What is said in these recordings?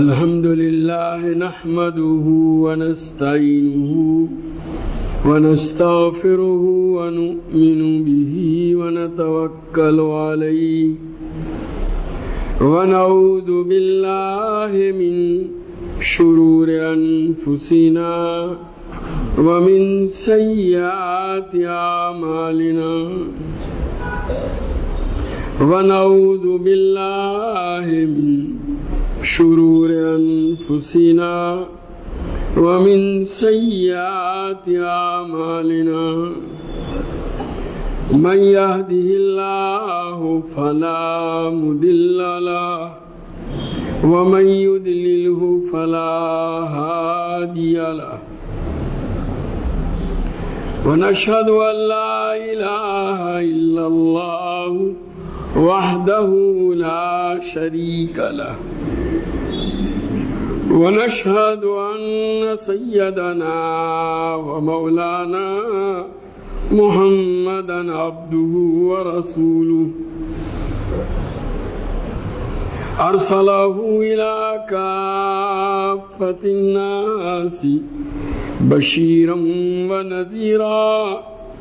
الحمد لله نحمده ونستعينه ونستغفره ونؤمن به ونتوكل عليه ونعوذ بالله من شرور أنفسنا ومن سيئات أعمالنا ونعوذ بالله من شرور أنفسنا ومن سيئات أعمالنا. من يهده الله فلا مدل له ومن يدلله فلا هادي له. ونشهد أن لا إله إلا الله وحده لا شريك له. ونشهد أن سيدنا ومولانا محمدا عبده ورسوله. أرسله إلى كافة الناس بشيرا ونذيرا.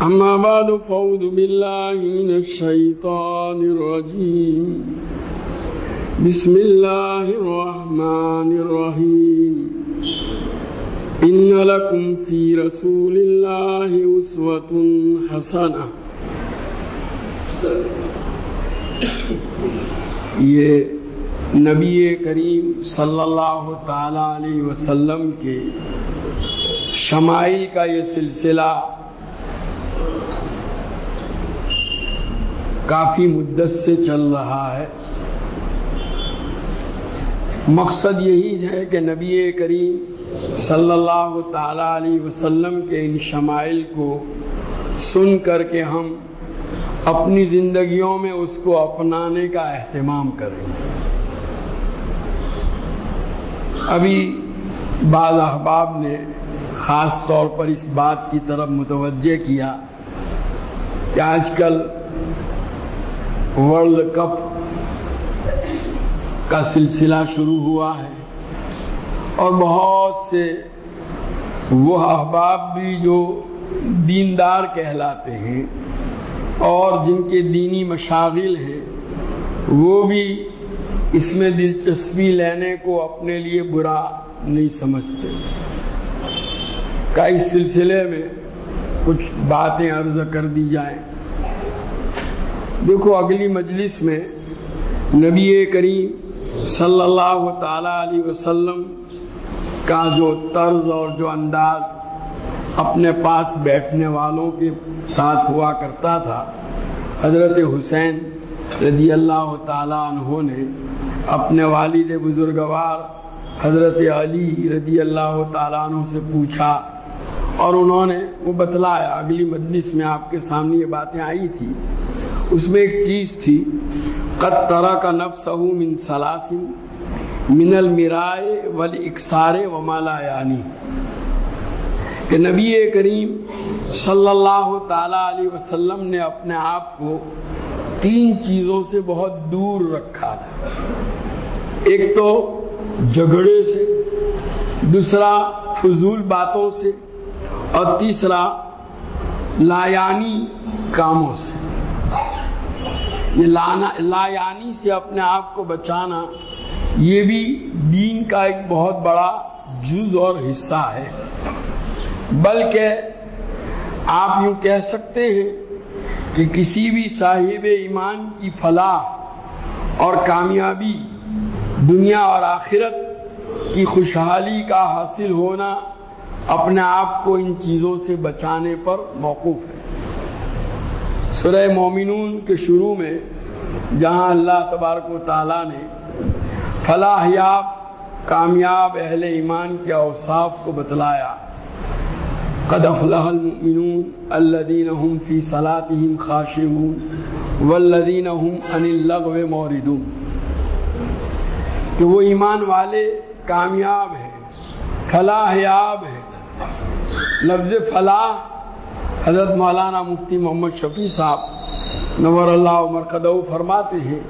أما بعد، فأعوذ بالله من الشيطان الرجيم. بسم الله الرحمن الرحيم. إن لكم في رسول الله أسوة حسنة. یہ نبی کریم صلی اللہ تعالی علیہ وسلم کے شمائل کا یہ سلسلہ کافی مدت سے چل رہا ہے۔ مقصد یہی ہے کہ نبی کریم صلی اللہ تعالی علیہ وسلم کے ان شمائل کو سن کر کے ہم اپنی زندگیوں میں اس کو اپنانے کا اہتمام کریں۔ ابھی بعض احباب نے خاص طور پر اس بات کی طرف متوجہ کیا کہ آج کل ورلڈ کپ کا سلسلہ شروع ہوا ہے اور بہت سے وہ احباب بھی جو دیندار کہلاتے ہیں اور جن کے دینی مشاغل ہیں، وہ بھی اس میں دلچسپی لینے کو اپنے لیے برا نہیں سمجھتے۔ کا اس سلسلے میں کچھ باتیں عرض کر دی جائیں؟ دیکھو اگلی مجلس میں نبی کریم صلی اللہ تعالی علیہ وسلم کا جو طرز اور جو انداز اپنے پاس بیٹھنے والوں کے ساتھ ہوا کرتا تھا، حضرت حسین رضی اللہ تعالیٰ عنہ نے اپنے والد بزرگوار حضرت علی رضی اللہ تعالیٰ عنہ سے پوچھا اور انہوں نے وہ بتلایا، اگلی مجلس میں آپ کے سامنے یہ باتیں آئی تھی اس میں ایک چیز تھی، قد طرح کا نفس من سلاسن من المرائے ول اکسارے و مالا یعنی۔ کہ نبی کریم صلی اللہ تعالی علیہ وسلم نے اپنے آپ کو تین چیزوں سے بہت دور رکھا تھا۔ ایک تو جھگڑے سے، دوسرا فضول باتوں سے، اور تیسرا لایانی کاموں سے۔ یہ لایانی سے اپنے آپ کو بچانا، یہ بھی دین کا ایک بہت بڑا جز اور حصہ ہے۔ بلکہ آپ یوں کہہ سکتے ہیں کہ کسی بھی صاحب ایمان کی فلاح اور کامیابی دنیا اور آخرت کی خوشحالی کا حاصل ہونا اپنے آپ کو ان چیزوں سے بچانے پر موقف ہے۔ سورہ مومنون کے شروع میں جہاں اللہ تبارک و تعالیٰ نے فلاح یاب، کامیاب اہل ایمان کے اوصاف کو بتلایا۔ قد افلح المؤمنون الذين هم في صلاتهم خاشعون والذين هم عن اللغو موردون۔ کہ وہ ایمان والے کامیاب ہیں، فلاح یاب ہیں، لفظ فلاح حضرت مولانا مفتی محمد شفیع صاحب نور اللہ مرکدو فرماتے ہیں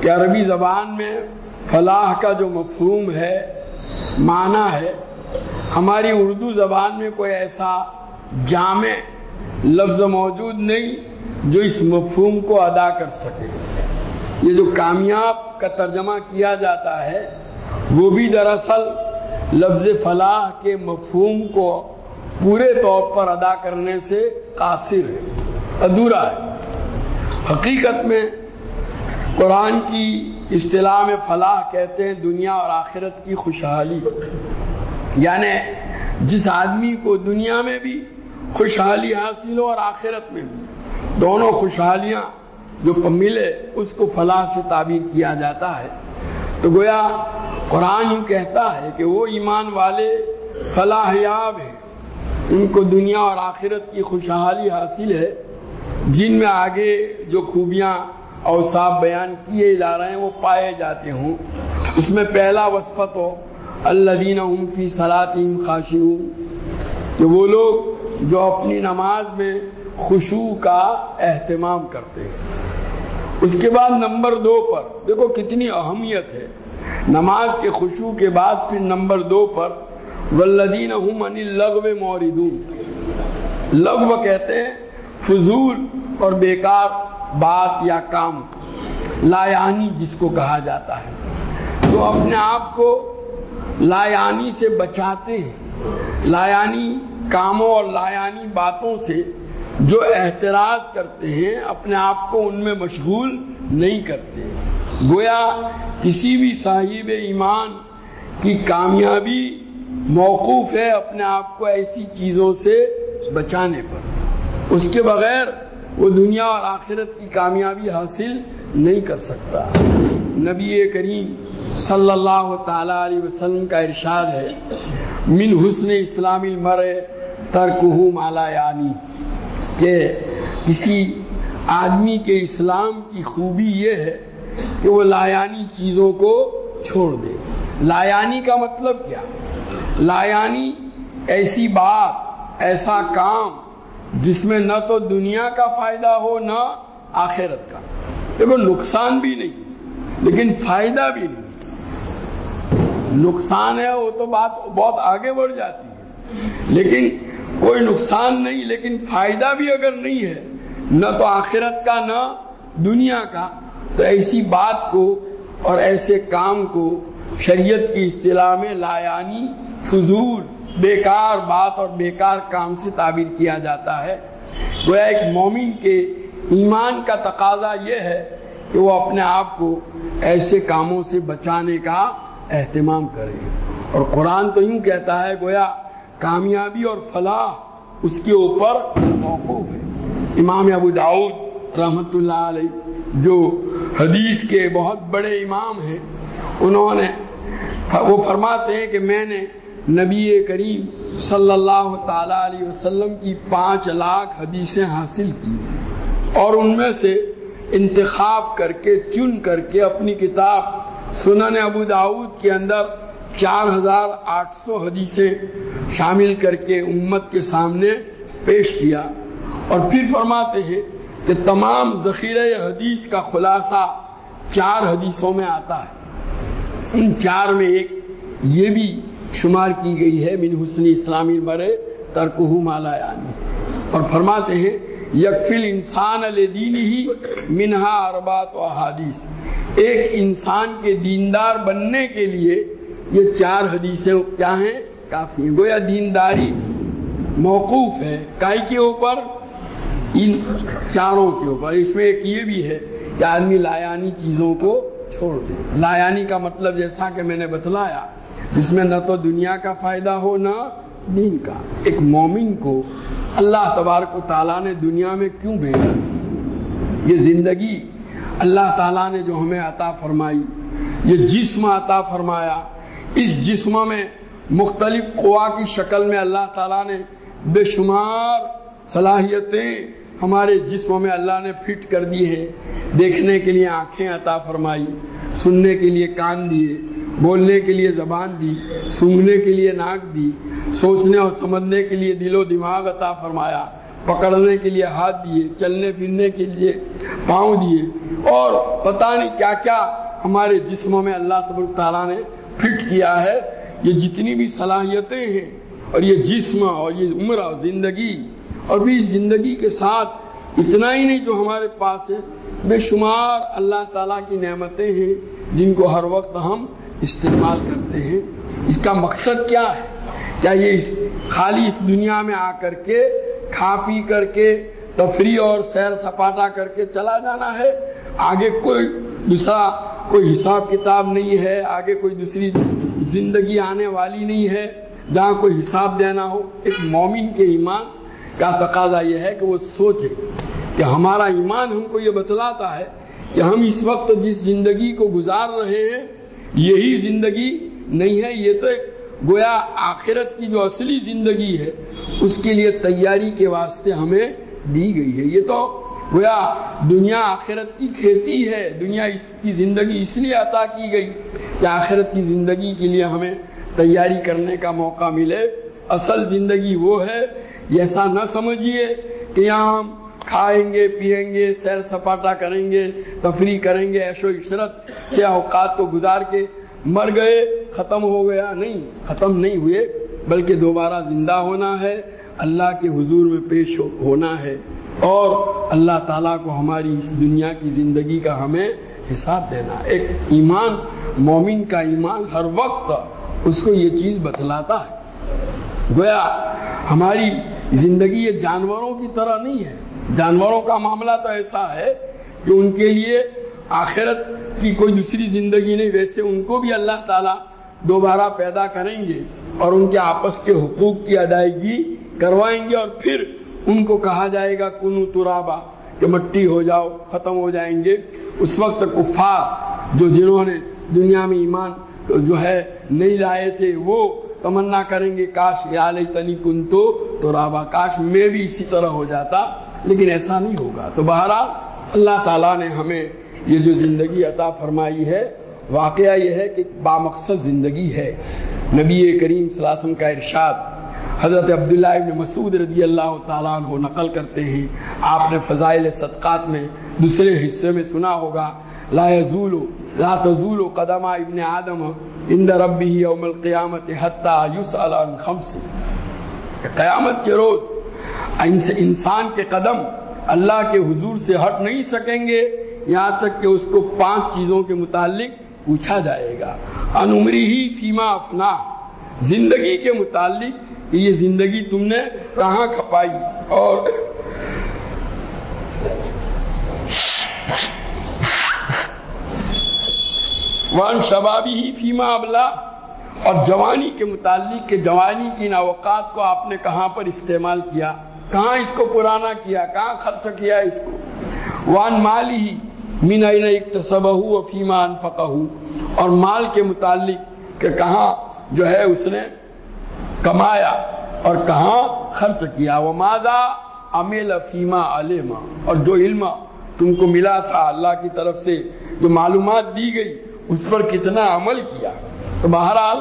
کہ عربی زبان میں فلاح کا جو مفہوم ہے، معنی ہے، ہماری اردو زبان میں کوئی ایسا جامع لفظ موجود نہیں جو اس مفہوم کو ادا کر سکے۔ یہ جو کامیاب کا ترجمہ کیا جاتا ہے، وہ بھی دراصل لفظ فلاح کے مفہوم کو پورے طور پر ادا کرنے سے قاصر ہے، ادھورا ہے۔ حقیقت میں قرآن کی اصطلاح میں فلاح کہتے ہیں، دنیا اور آخرت کی خوشحالی۔ یعنی جس آدمی کو دنیا میں بھی خوشحالی حاصل ہو اور آخرت میں بھی، دونوں خوشحالیاں جو ملے، اس کو فلاح سے تعبیر کیا جاتا ہے۔ تو گویا قرآن یوں کہتا ہے کہ وہ ایمان والے فلاح یاب ہیں۔ ان کو دنیا اور آخرت کی خوشحالی حاصل ہے۔ جن میں آگے جو خوبیاں اور صاف بیان کیے جا رہے ہیں وہ پائے جاتے ہوں۔ اس میں پہلا وصفت ہو الدین فی صلاطیم خاشعون۔ کہ وہ لوگ جو اپنی نماز میں خوشو کا اہتمام کرتے ہیں۔ اس کے بعد نمبر دو پر، دیکھو کتنی اہمیت ہے۔ نماز کے خوشو کے بعد پھر نمبر دو پر ولدین لغو موردون لغو کہتے ہیں فضول اور بیکار بات یا کام، لایانی جس کو کہا جاتا ہے۔ تو اپنے آپ کو لایانی سے بچاتے ہیں، لایانی کاموں اور لایانی باتوں سے جو احتراز کرتے ہیں، اپنے آپ کو ان میں مشغول نہیں کرتے۔ گویا کسی بھی صاحب ایمان کی کامیابی موقوف ہے اپنے آپ کو ایسی چیزوں سے بچانے پر۔ اس کے بغیر وہ دنیا اور آخرت کی کامیابی حاصل نہیں کر سکتا۔ نبی کریم صلی اللہ تعالی علیہ وسلم کا ارشاد ہے، من حسن اسلام المر ترکہ مالا یعنی کہ کسی آدمی کے اسلام کی خوبی یہ ہے کہ وہ لایانی چیزوں کو چھوڑ دے۔ لایانی کا مطلب کیا؟ لایانی ایسی بات، ایسا کام جس میں نہ تو دنیا کا فائدہ ہو، نہ آخرت کا۔ دیکھو، نقصان بھی نہیں، لیکن فائدہ بھی نہیں۔ نقصان ہے، وہ تو بات بہت آگے بڑھ جاتی ہے۔ لیکن کوئی نقصان نہیں، لیکن فائدہ بھی اگر نہیں ہے، نہ تو آخرت کا، نہ دنیا کا۔ تو ایسی بات کو اور ایسے کام کو شریعت کی اصطلاح میں لایانی فضول، بیکار بات اور بیکار کام سے تعبیر کیا جاتا ہے۔ گویا ایک مومن کے ایمان کا تقاضا یہ ہے کہ وہ اپنے آپ کو ایسے کاموں سے بچانے کا اہتمام کرے۔ اور قرآن تو یوں کہتا ہے، گویا کامیابی اور فلاح اس کے اوپر موقوف ہے۔ امام ابو داؤد رحمت اللہ علیہ، جو حدیث کے بہت بڑے امام ہیں، انہوں نے وہ فرماتے ہیں کہ میں نے نبی کریم صلی اللہ تعالی علیہ وسلم کی پانچ لاکھ حدیثیں حاصل کی اور ان میں سے انتخاب کر کے، چن کر کے اپنی کتاب سنن ابو داود کے اندر چار ہزار آٹھ سو حدیثیں شامل کر کے امت کے سامنے پیش کیا اور پھر فرماتے ہیں کہ تمام ذخیرہ حدیث کا خلاصہ چار حدیثوں میں آتا ہے۔ ان چار میں ایک یہ بھی شمار کی گئی ہے، من حسن اسلامی مرے ترکہ مالا یعنی۔ اور فرماتے ہیں یکفل انسان دین ہی منہا اربات و حادیث ایک انسان کے دیندار بننے کے لیے یہ چار حدیثیں کیا ہیں؟ کافی گویا دینداری موقوف ہے کائی کے اوپر؟ ان چاروں کے اوپر۔ اس میں ایک یہ بھی ہے کہ آدمی لایانی چیزوں کو چھوڑ دے۔ لایانی کا مطلب جیسا کہ میں نے بتلایا جس میں نہ تو دنیا کا فائدہ ہو، نہ دین کا۔ ایک مومن کو اللہ تبارک و تعالیٰ نے دنیا میں کیوں بھیجا؟ یہ زندگی اللہ تعالیٰ نے جو ہمیں عطا فرمائی، یہ جسم عطا فرمایا۔ اس جسم میں مختلف قوا کی شکل میں اللہ تعالیٰ نے بے شمار صلاحیتیں ہمارے جسم میں اللہ نے فٹ کر دی ہے دیکھنے کے لیے آنکھیں عطا فرمائی، سننے کے لیے کان دیے۔ بولنے کے لیے زبان دی سونگنے کے لیے ناک دی، سوچنے اور سمجھنے کے لیے دل و دماغ عطا فرمایا، پکڑنے کے لیے ہاتھ دیے، چلنے پھرنے کے لیے پاؤں دیے۔ اور پتہ نہیں کیا کیا ہمارے جسموں میں اللہ تبارک تعالیٰ نے فٹ کیا ہے۔ یہ جتنی بھی صلاحیتیں ہیں، اور یہ جسم اور یہ عمر اور زندگی، اور بھی زندگی کے ساتھ اتنا ہی نہیں جو ہمارے پاس ہے، بے شمار اللہ تعالیٰ کی نعمتیں ہیں جن کو ہر وقت ہم استعمال کرتے ہیں۔ اس کا مقصد کیا ہے؟ کیا یہ خالی اس دنیا میں آ کر کے کھا پی کر کے تفریح اور سیر سپاٹا کر کے چلا جانا ہے؟ آگے کوئی دوسرا کوئی حساب کتاب نہیں ہے، آگے کوئی دوسری زندگی آنے والی نہیں ہے۔ جہاں کوئی حساب دینا ہو، ایک مومن کے ایمان کا تقاضا یہ ہے کہ وہ سوچے کہ ہمارا ایمان ہم کو یہ بتلاتا ہے کہ ہم اس وقت جس زندگی کو گزار رہے ہیں یہی زندگی نہیں ہے، یہ تو ایک گویا آخرت کی جو اصلی زندگی ہے، اس کے لیے تیاری کے واسطے ہمیں دی گئی ہے۔ یہ تو گویا دنیا آخرت کی کھیتی ہے، دنیا اس کی زندگی اس لیے عطا کی گئی کہ آخرت کی زندگی کے لیے ہمیں تیاری کرنے کا موقع ملے۔ اصل زندگی وہ ہے ایسا نہ سمجھیے کہ یہاں ہم کھائیں گے، پیئیں گے، سیر سپاٹا کریں گے، تفریح کریں گے ایش و عشرت سے اوقات کو گزار کے مر گئے، ختم ہو گیا۔ نہیں، ختم نہیں ہوئے، بلکہ دوبارہ زندہ ہونا ہے، اللہ کے حضور میں پیش ہونا ہے۔ اور اللہ تعالیٰ کو ہماری اس دنیا کی زندگی کا ہمیں حساب دینا ایک ایمان، مومن کا ایمان ہر وقت اس کو یہ چیز بتلاتا ہے۔ گویا، ہماری زندگی یہ جانوروں کی طرح نہیں ہے۔ جانوروں کا معاملہ تو ایسا ہے کہ ان کے لیے آخرت کی کوئی دوسری زندگی نہیں، ویسے ان کو بھی اللہ تعالیٰ دوبارہ پیدا کریں گے اور ان کے آپس کے حقوق کی ادائیگی کروائیں گے اور پھر ان کو کہا جائے گا، کنو ترابا، کہ مٹی ہو جاؤ، ختم ہو جائیں گے۔ اس وقت کفار جو جنہوں نے دنیا میں ایمان جو ہے نہیں لائے تھے، وہ تمنا کریں گے، کاش یا تنی کن تو رابا کاش میں بھی اسی طرح ہو جاتا لیکن ایسا نہیں ہوگا۔ تو بہرحال اللہ تعالیٰ نے ہمیں یہ جو زندگی عطا فرمائی ہے، واقعہ یہ ہے کہ بامقصد زندگی ہے۔ نبی کریم صلی اللہ علیہ وسلم کا ارشاد حضرت عبداللہ ابن مسعود رضی اللہ تعالیٰ عنہ نقل کرتے ہیں۔ آپ نے فضائل صدقات میں دوسرے حصے میں سنا ہوگا۔ لا يزول لا تزول قدم ابن آدم عند ربه يوم القیامت حتی يسأل عن خمس۔ قیامت کے روز انسان کے قدم اللہ کے حضور سے ہٹ نہیں سکیں گے، یہاں تک کہ اس کو پانچ چیزوں کے متعلق پوچھا جائے گا۔ ان عمری ہی فیما افنا، زندگی کے متعلق یہ زندگی تم نے کہاں کھپائی؟ اور وان شبابی ہی فیما ابلا اور جوانی کے متعلق کہ جوانی کی اوقات کو آپ نے کہاں پر استعمال کیا؟ کہاں اس کو پرانا کیا؟ کہاں خرچ کیا اس کو؟ وان مال ہی مینا اکتسب ہو فیما انفقہ اور مال کے متعلق کہ کہاں جو ہے اس نے کمایا اور کہاں خرچ کیا۔ وہ مادہ امیل فیما علما اور جو علم تم کو ملا تھا اللہ کی طرف سے، جو معلومات دی گئی، اس پر کتنا عمل کیا؟ تو بہرحال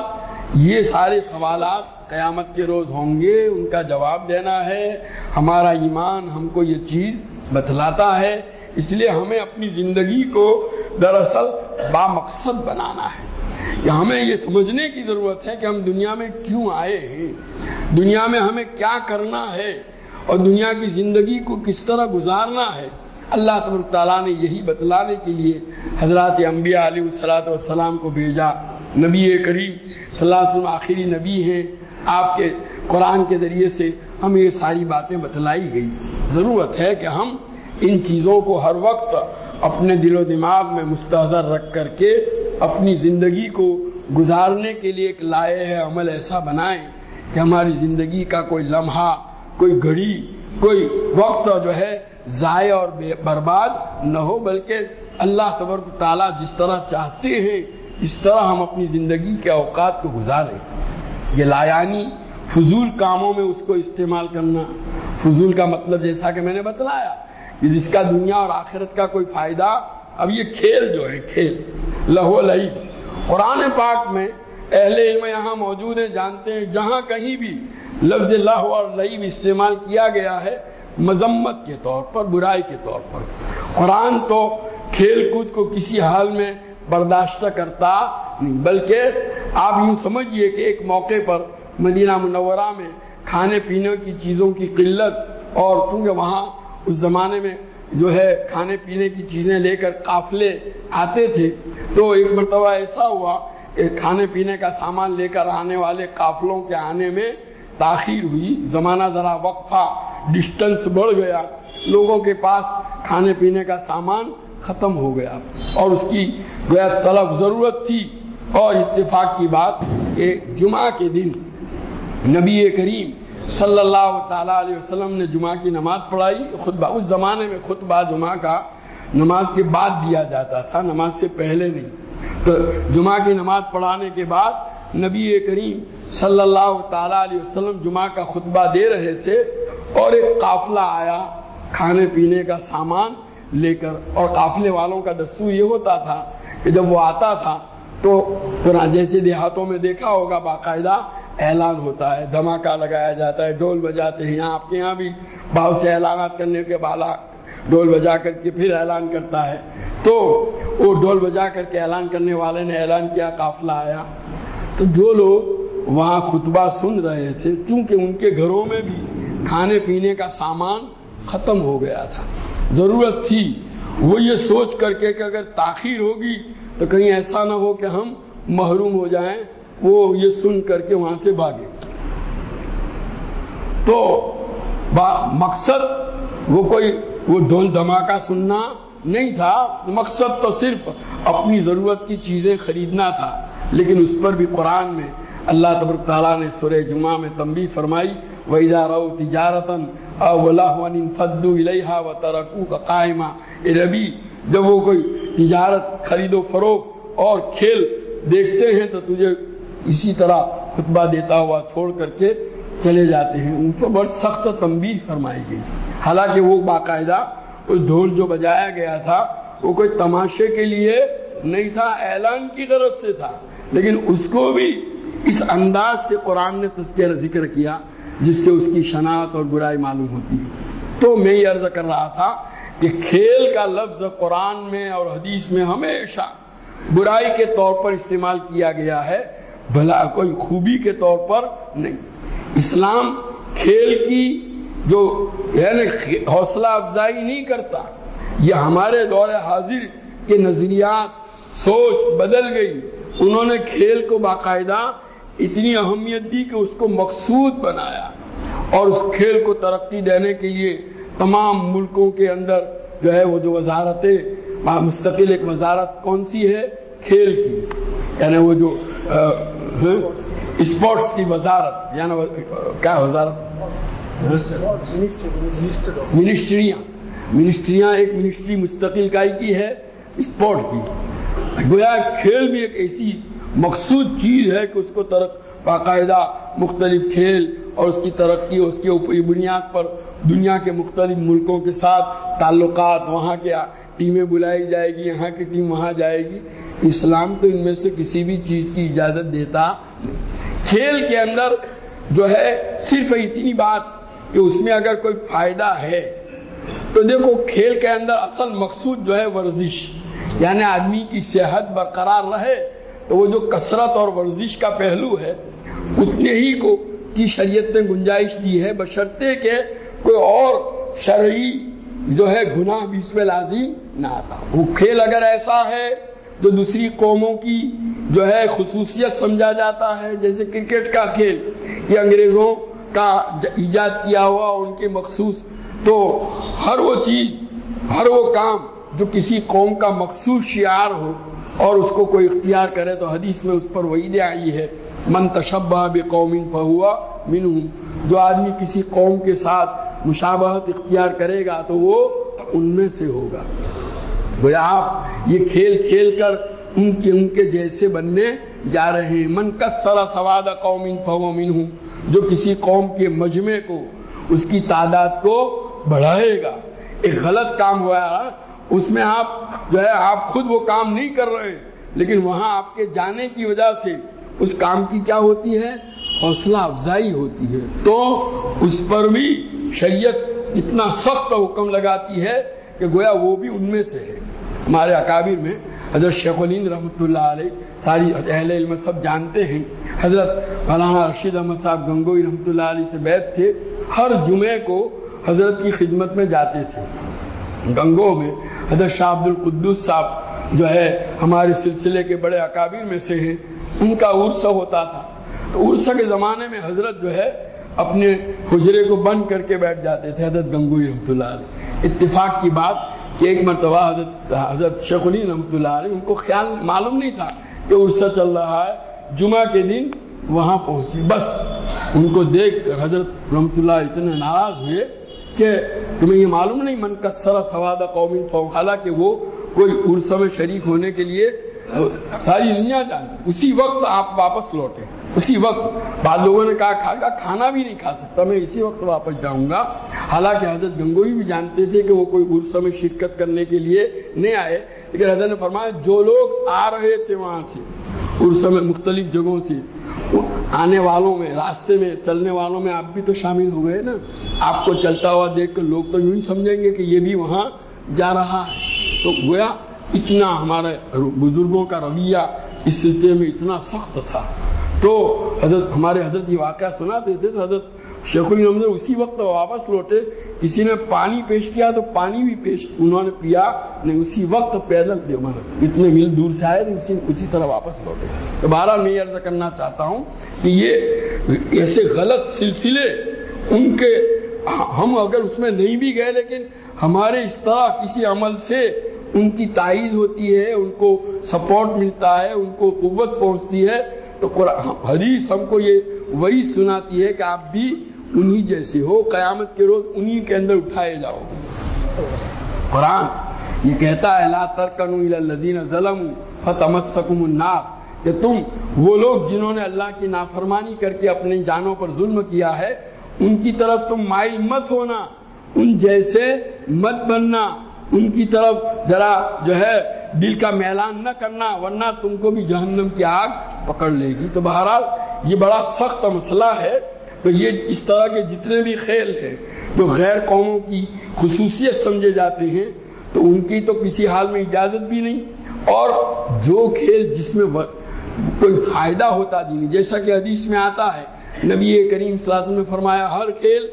یہ سارے سوالات قیامت کے روز ہوں گے، ان کا جواب دینا ہے۔ ہمارا ایمان ہم کو یہ چیز بتلاتا ہے، اس لیے ہمیں اپنی زندگی کو دراصل با مقصد بنانا ہے۔ کہ ہمیں یہ سمجھنے کی ضرورت ہے کہ ہم دنیا میں کیوں آئے ہیں، دنیا میں ہمیں کیا کرنا ہے اور دنیا کی زندگی کو کس طرح گزارنا ہے۔ اللہ تبارک تعالیٰ نے یہی بتلانے کے لیے حضرات انبیاء علیہ السلاۃ والسلام کو بھیجا۔ نبی کریم صلی اللہ علیہ وسلم آخری نبی ہیں۔ آپ کے قرآن کے ذریعے سے ہم یہ ساری باتیں بتلائی گئی۔ ضرورت ہے کہ ہم ان چیزوں کو ہر وقت اپنے دل و دماغ میں مستحضر رکھ کر کے اپنی زندگی کو گزارنے کے لیے ایک لائے عمل ایسا بنائیں کہ ہماری زندگی کا کوئی لمحہ، کوئی گھڑی، کوئی وقت جو ہے ضائع اور برباد نہ ہو، بلکہ اللہ تبرک تعالیٰ جس طرح چاہتے ہیں اس طرح ہم اپنی زندگی کے اوقات کو گزاریں۔ یہ لایانی، فضول کاموں میں اس کو استعمال کرنا۔ فضول کا مطلب جیسا کہ میں نے بتلایا کہ جس کا دنیا اور آخرت کا کوئی فائدہ، اب یہ کھیل جو ہے، کھیل۔ لہو لہی قرآن پاک میں اہل علم یہاں موجود ہیں، جانتے ہیں، جہاں کہیں بھی لفظ اللہ اور لعیب استعمال کیا گیا ہے، مذمت کے طور پر، برائی کے طور پر۔ قرآن تو کھیل کود کو کسی حال میں برداشت کرتا نہیں۔ بلکہ آپ یوں سمجھیے کہ ایک موقع پر مدینہ منورہ میں کھانے پینے کی چیزوں کی قلت اور چونکہ وہاں اس زمانے میں جو ہے کھانے پینے کی چیزیں لے کر قافلے آتے تھے، تو ایک مرتبہ ایسا ہوا کہ کھانے پینے کا سامان لے کر آنے والے قافلوں کے آنے میں تاخیر ہوئی۔ زمانہ ذرا وقفہ ڈسٹنس بڑھ گیا۔ لوگوں کے پاس کھانے پینے کا سامان ختم ہو گیا۔ اور اس کی گویا طلب ضرورت تھی۔ اور اتفاق کی بات کہ جمعہ کے دن نبی کریم صلی اللہ تعالیٰ علیہ وسلم نے جمعہ کی نماز پڑھائی۔ خطبہ، اس زمانے میں خطبہ جمعہ کا نماز کے بعد دیا جاتا تھا، نماز سے پہلے نہیں۔ تو جمعہ کی نماز پڑھانے کے بعد نبی کریم صلی اللہ تعالیٰ علیہ وسلم جمعہ کا خطبہ دے رہے تھے۔ اور ایک قافلہ آیا کھانے پینے کا سامان۔ لے کر اور قافلے والوں کا دستور یہ ہوتا تھا کہ جب وہ آتا تھا تو جیسے دیہاتوں میں دیکھا ہوگا باقاعدہ اعلان ہوتا ہے، دھماکہ لگایا جاتا ہے ڈول بجاتے ہیں۔ یہاں آپ کے یہاں بھی بہت سے اعلانات کرنے کے بالا ڈول بجا کر کے پھر اعلان کرتا ہے۔ تو وہ ڈول بجا کر کے اعلان کرنے والے نے اعلان کیا، قافلہ آیا۔ تو جو لوگ وہاں خطبہ سن رہے تھے، چونکہ ان کے گھروں میں بھی کھانے پینے کا سامان ختم ہو گیا تھا۔ ضرورت تھی۔ وہ یہ سوچ کر کے کہ اگر تاخیر ہوگی تو کہیں ایسا نہ ہو کہ ہم محروم ہو جائیں۔ وہ یہ سن کر کے وہاں سے بھاگے۔ تو مقصد وہ کوئی وہ ڈھول دھماکہ سننا نہیں تھا۔ مقصد تو صرف اپنی ضرورت کی چیزیں خریدنا تھا۔ لیکن اس پر بھی قرآن میں اللہ تبرک تعالیٰ نے سورہ جمعہ میں تنبیہ فرمائی، وَإِذَا رَوْا تِجَارَةً أَوْ لَهْوًا انفضوا إِلَيْهَا وَتَرَكُوكَ قَائِمًا. اے نبی، جب وہ کوئی تجارت خرید و فروخت اور کھیل دیکھتے ہیں تو تجھے اسی طرح خطبہ دیتا ہوا چھوڑ کر کے چلے جاتے ہیں۔ ان پر بڑھ سخت تنبیہ فرمائی گئی۔ حالانکہ وہ باقاعدہ اس ڈھول جو بجایا گیا تھا، وہ کوئی تماشے کے لیے نہیں تھا، اعلان کی طرف سے تھا۔ لیکن اس کو بھی اس انداز سے قرآن نے تذکر ذکر کیا۔ جس سے اس کی شناخت اور برائی معلوم ہوتی ہے۔ تو میں یہ عرض کر رہا تھا کہ کھیل کا لفظ قرآن میں اور حدیث میں ہمیشہ برائی کے طور پر استعمال کیا گیا ہے، بھلا کوئی خوبی کے طور پر نہیں۔ اسلام کھیل کی جو یعنی حوصلہ افزائی نہیں کرتا، یہ ہمارے دور حاضر کے نظریات، سوچ بدل گئی۔ انہوں نے کھیل کو باقاعدہ اتنی اہمیت دی کہ اس کو مقصود بنایا اور اس کھیل کو ترقی دینے کے لیے تمام ملکوں کے اندر جو ہے وہ جو وزارتیں، مستقل ایک وزارت کون سی ہے؟ کھیل کی یعنی وہ جو ہاں، اسپورٹس کی وزارت یعنی کیا وزارت؟ منسٹریاں منسٹریاں ایک منسٹری مستقل کائی کی ہے؟ اسپورٹ کی۔ گویا کھیل بھی ایک ایسی مقصود چیز ہے کہ اس کو ترق باقاعدہ مختلف کھیل اور اس کی ترقی، اس کے بنیاد پر دنیا کے مختلف ملکوں کے ساتھ تعلقات وہاں کے ٹیمیں بلائی جائے گی، یہاں کی ٹیم وہاں جائے گی۔ اسلام تو ان میں سے کسی بھی چیز کی اجازت دیتا نہیں۔ کھیل کے اندر جو ہے صرف اتنی بات کہ اس میں اگر کوئی فائدہ ہے، تو دیکھو کھیل کے اندر اصل مقصود جو ہے ورزش یعنی آدمی کی صحت برقرار رہے۔ تو وہ جو کثرت اور ورزش کا پہلو ہے، اتنے ہی کو کی شریعت نے گنجائش دی ہے، بشرطے کہ کوئی اور شرعی جو ہے گناہ بھی اس میں لازم نہ آتا۔ وہ کھیل اگر ایسا ہے جو دوسری قوموں کی جو ہے خصوصیت سمجھا جاتا ہے، جیسے کرکٹ کا کھیل، یہ انگریزوں کا ایجاد کیا ہوا، ان کے مخصوص۔ تو ہر وہ چیز، ہر وہ کام جو کسی قوم کا مخصوص شعار ہو اور اس کو کوئی اختیار کرے تو حدیث میں اس پر وعید آئی ہے من تشبہ بقوم فہوا منہم۔ جو آدمی کسی قوم کے ساتھ مشابہت اختیار کرے گا تو وہ ان میں سے ہوگا۔ گویا آپ یہ کھیل کھیل کر ان کے ان کے جیسے بننے جا رہے ہیں۔ من کثر سواد قوم فومن ہوں جو کسی قوم کے مجمع کو اس کی تعداد کو بڑھائے گا۔ ایک غلط کام ہوا اس میں آپ جو ہے، آپ خود وہ کام نہیں کر رہے، لیکن وہاں آپ کے جانے کی وجہ سے اس کام کی کیا ہوتی ہے؟ حوصلہ افزائی ہوتی ہے۔ تو اس پر بھی شریعت اتنا سخت حکم لگاتی ہے کہ گویا وہ بھی ان میں سے ہے۔ ہمارے اکابر میں حضرت شیخ الند رحمۃ اللہ علیہ، ساری اہل علم سب جانتے ہیں۔ حضرت مولانا رشید احمد صاحب گنگوئی رحمۃ اللہ علیہ سے بیت تھے، ہر جمعے کو حضرت کی خدمت میں جاتے تھے۔ گنگو میں حضرت شاہ عبد القدس صاحب جو ہے ہمارے سلسلے کے بڑے اکابر میں سے ہیں، ان کا عرصہ ہوتا تھا۔ تو عرصہ کے زمانے میں حضرت جو ہے اپنے حجرے کو بند کر کے بیٹھ جاتے تھے، حضرت گنگوئی رحمۃ اللہ علیہ۔ اتفاق کی بات کہ ایک مرتبہ حضرت حضرت شیخ علی رحمۃ اللہ علیہ، ان کو خیال معلوم نہیں تھا کہ عرصہ چل رہا ہے۔ جمعہ کے دن وہاں پہنچے۔ بس ان کو دیکھ کر حضرت رحمۃ اللہ اتنے ناراض ہوئے کہ تمہیں یہ معلوم نہیں من کسرا سواد قومی قوم حالانکہ وہ کوئی عرصہ میں شریک ہونے کے لیے ساری دنیا جانتی اسی وقت آپ واپس لوٹے۔ اسی وقت بعد لوگوں نے کہا، کھا گا کھانا بھی نہیں کھا سکتا۔ میں اسی وقت واپس جاؤں گا۔ حالانکہ حضرت گنگوئی بھی جانتے تھے کہ وہ کوئی عرصہ میں شرکت کرنے کے لیے نہیں آئے۔ لیکن حضرت نے فرمایا، جو لوگ آ رہے تھے وہاں سے عرصہ میں مختلف جگہوں سے۔ آنے والوں میں، راستے میں، چلنے والوں میں آپ بھی تو شامل ہو گئے نا۔ آپ کو چلتا ہوا دیکھ کر لوگ تو یوں ہی سمجھیں گے کہ یہ بھی وہاں جا رہا ہے۔ تو گویا اتنا ہمارے بزرگوں کا رویہ اس سلسلے میں اتنا سخت تھا۔ تو حضرت، ہمارے حضرت یہ واقعہ سناتے تھے تو حضرت شیخ الحمد اسی وقت واپس لوٹے، کسی نے پانی پیش کیا تو پانی بھی پیش انہوں نے پیا، نہیں اسی وقت پیدل اتنے میل دور سے آئے اسی اسی طرح واپس لوٹے۔ تو بارہ میں عرض کرنا چاہتا ہوں کہ یہ ایسے غلط سلسلے ان کے ہم اگر اس میں نہیں بھی گئے، لیکن ہمارے اس طرح کسی عمل سے ان کی تائید ہوتی ہے، ان کو سپورٹ ملتا ہے، ان کو قوت پہنچتی ہے، تو حدیث ہم کو یہ وہی سناتی ہے کہ آپ بھی انہی جیسے ہو، قیامت کے روز انہی کے اندر اٹھائے جاؤ۔ قرآن یہ کہتا ہے، لا ترکنو الی فتمسکم النار۔ کہ تم وہ لوگ جنہوں نے اللہ کی نافرمانی کر کے اپنی جانوں پر ظلم کیا ہے، ان کی طرف تم مائل مت ہونا، ان جیسے مت بننا۔ ان کی طرف ذرا جو ہے دل کا میلان نہ کرنا، ورنہ تم کو بھی جہنم کی آگ پکڑ لے گی۔ تو بہرحال یہ بڑا سخت مسئلہ ہے۔ تو یہ اس طرح کے جتنے بھی کھیل ہیں جو غیر قوموں کی خصوصیت سمجھے جاتے ہیں، تو ان کی تو کسی حال میں اجازت بھی نہیں۔ اور جو کھیل جس میں کوئی فائدہ ہوتا دینی جیسا کہ حدیث میں آتا ہے، نبی کریم صلی اللہ علیہ وسلم نے فرمایا، ہر کھیل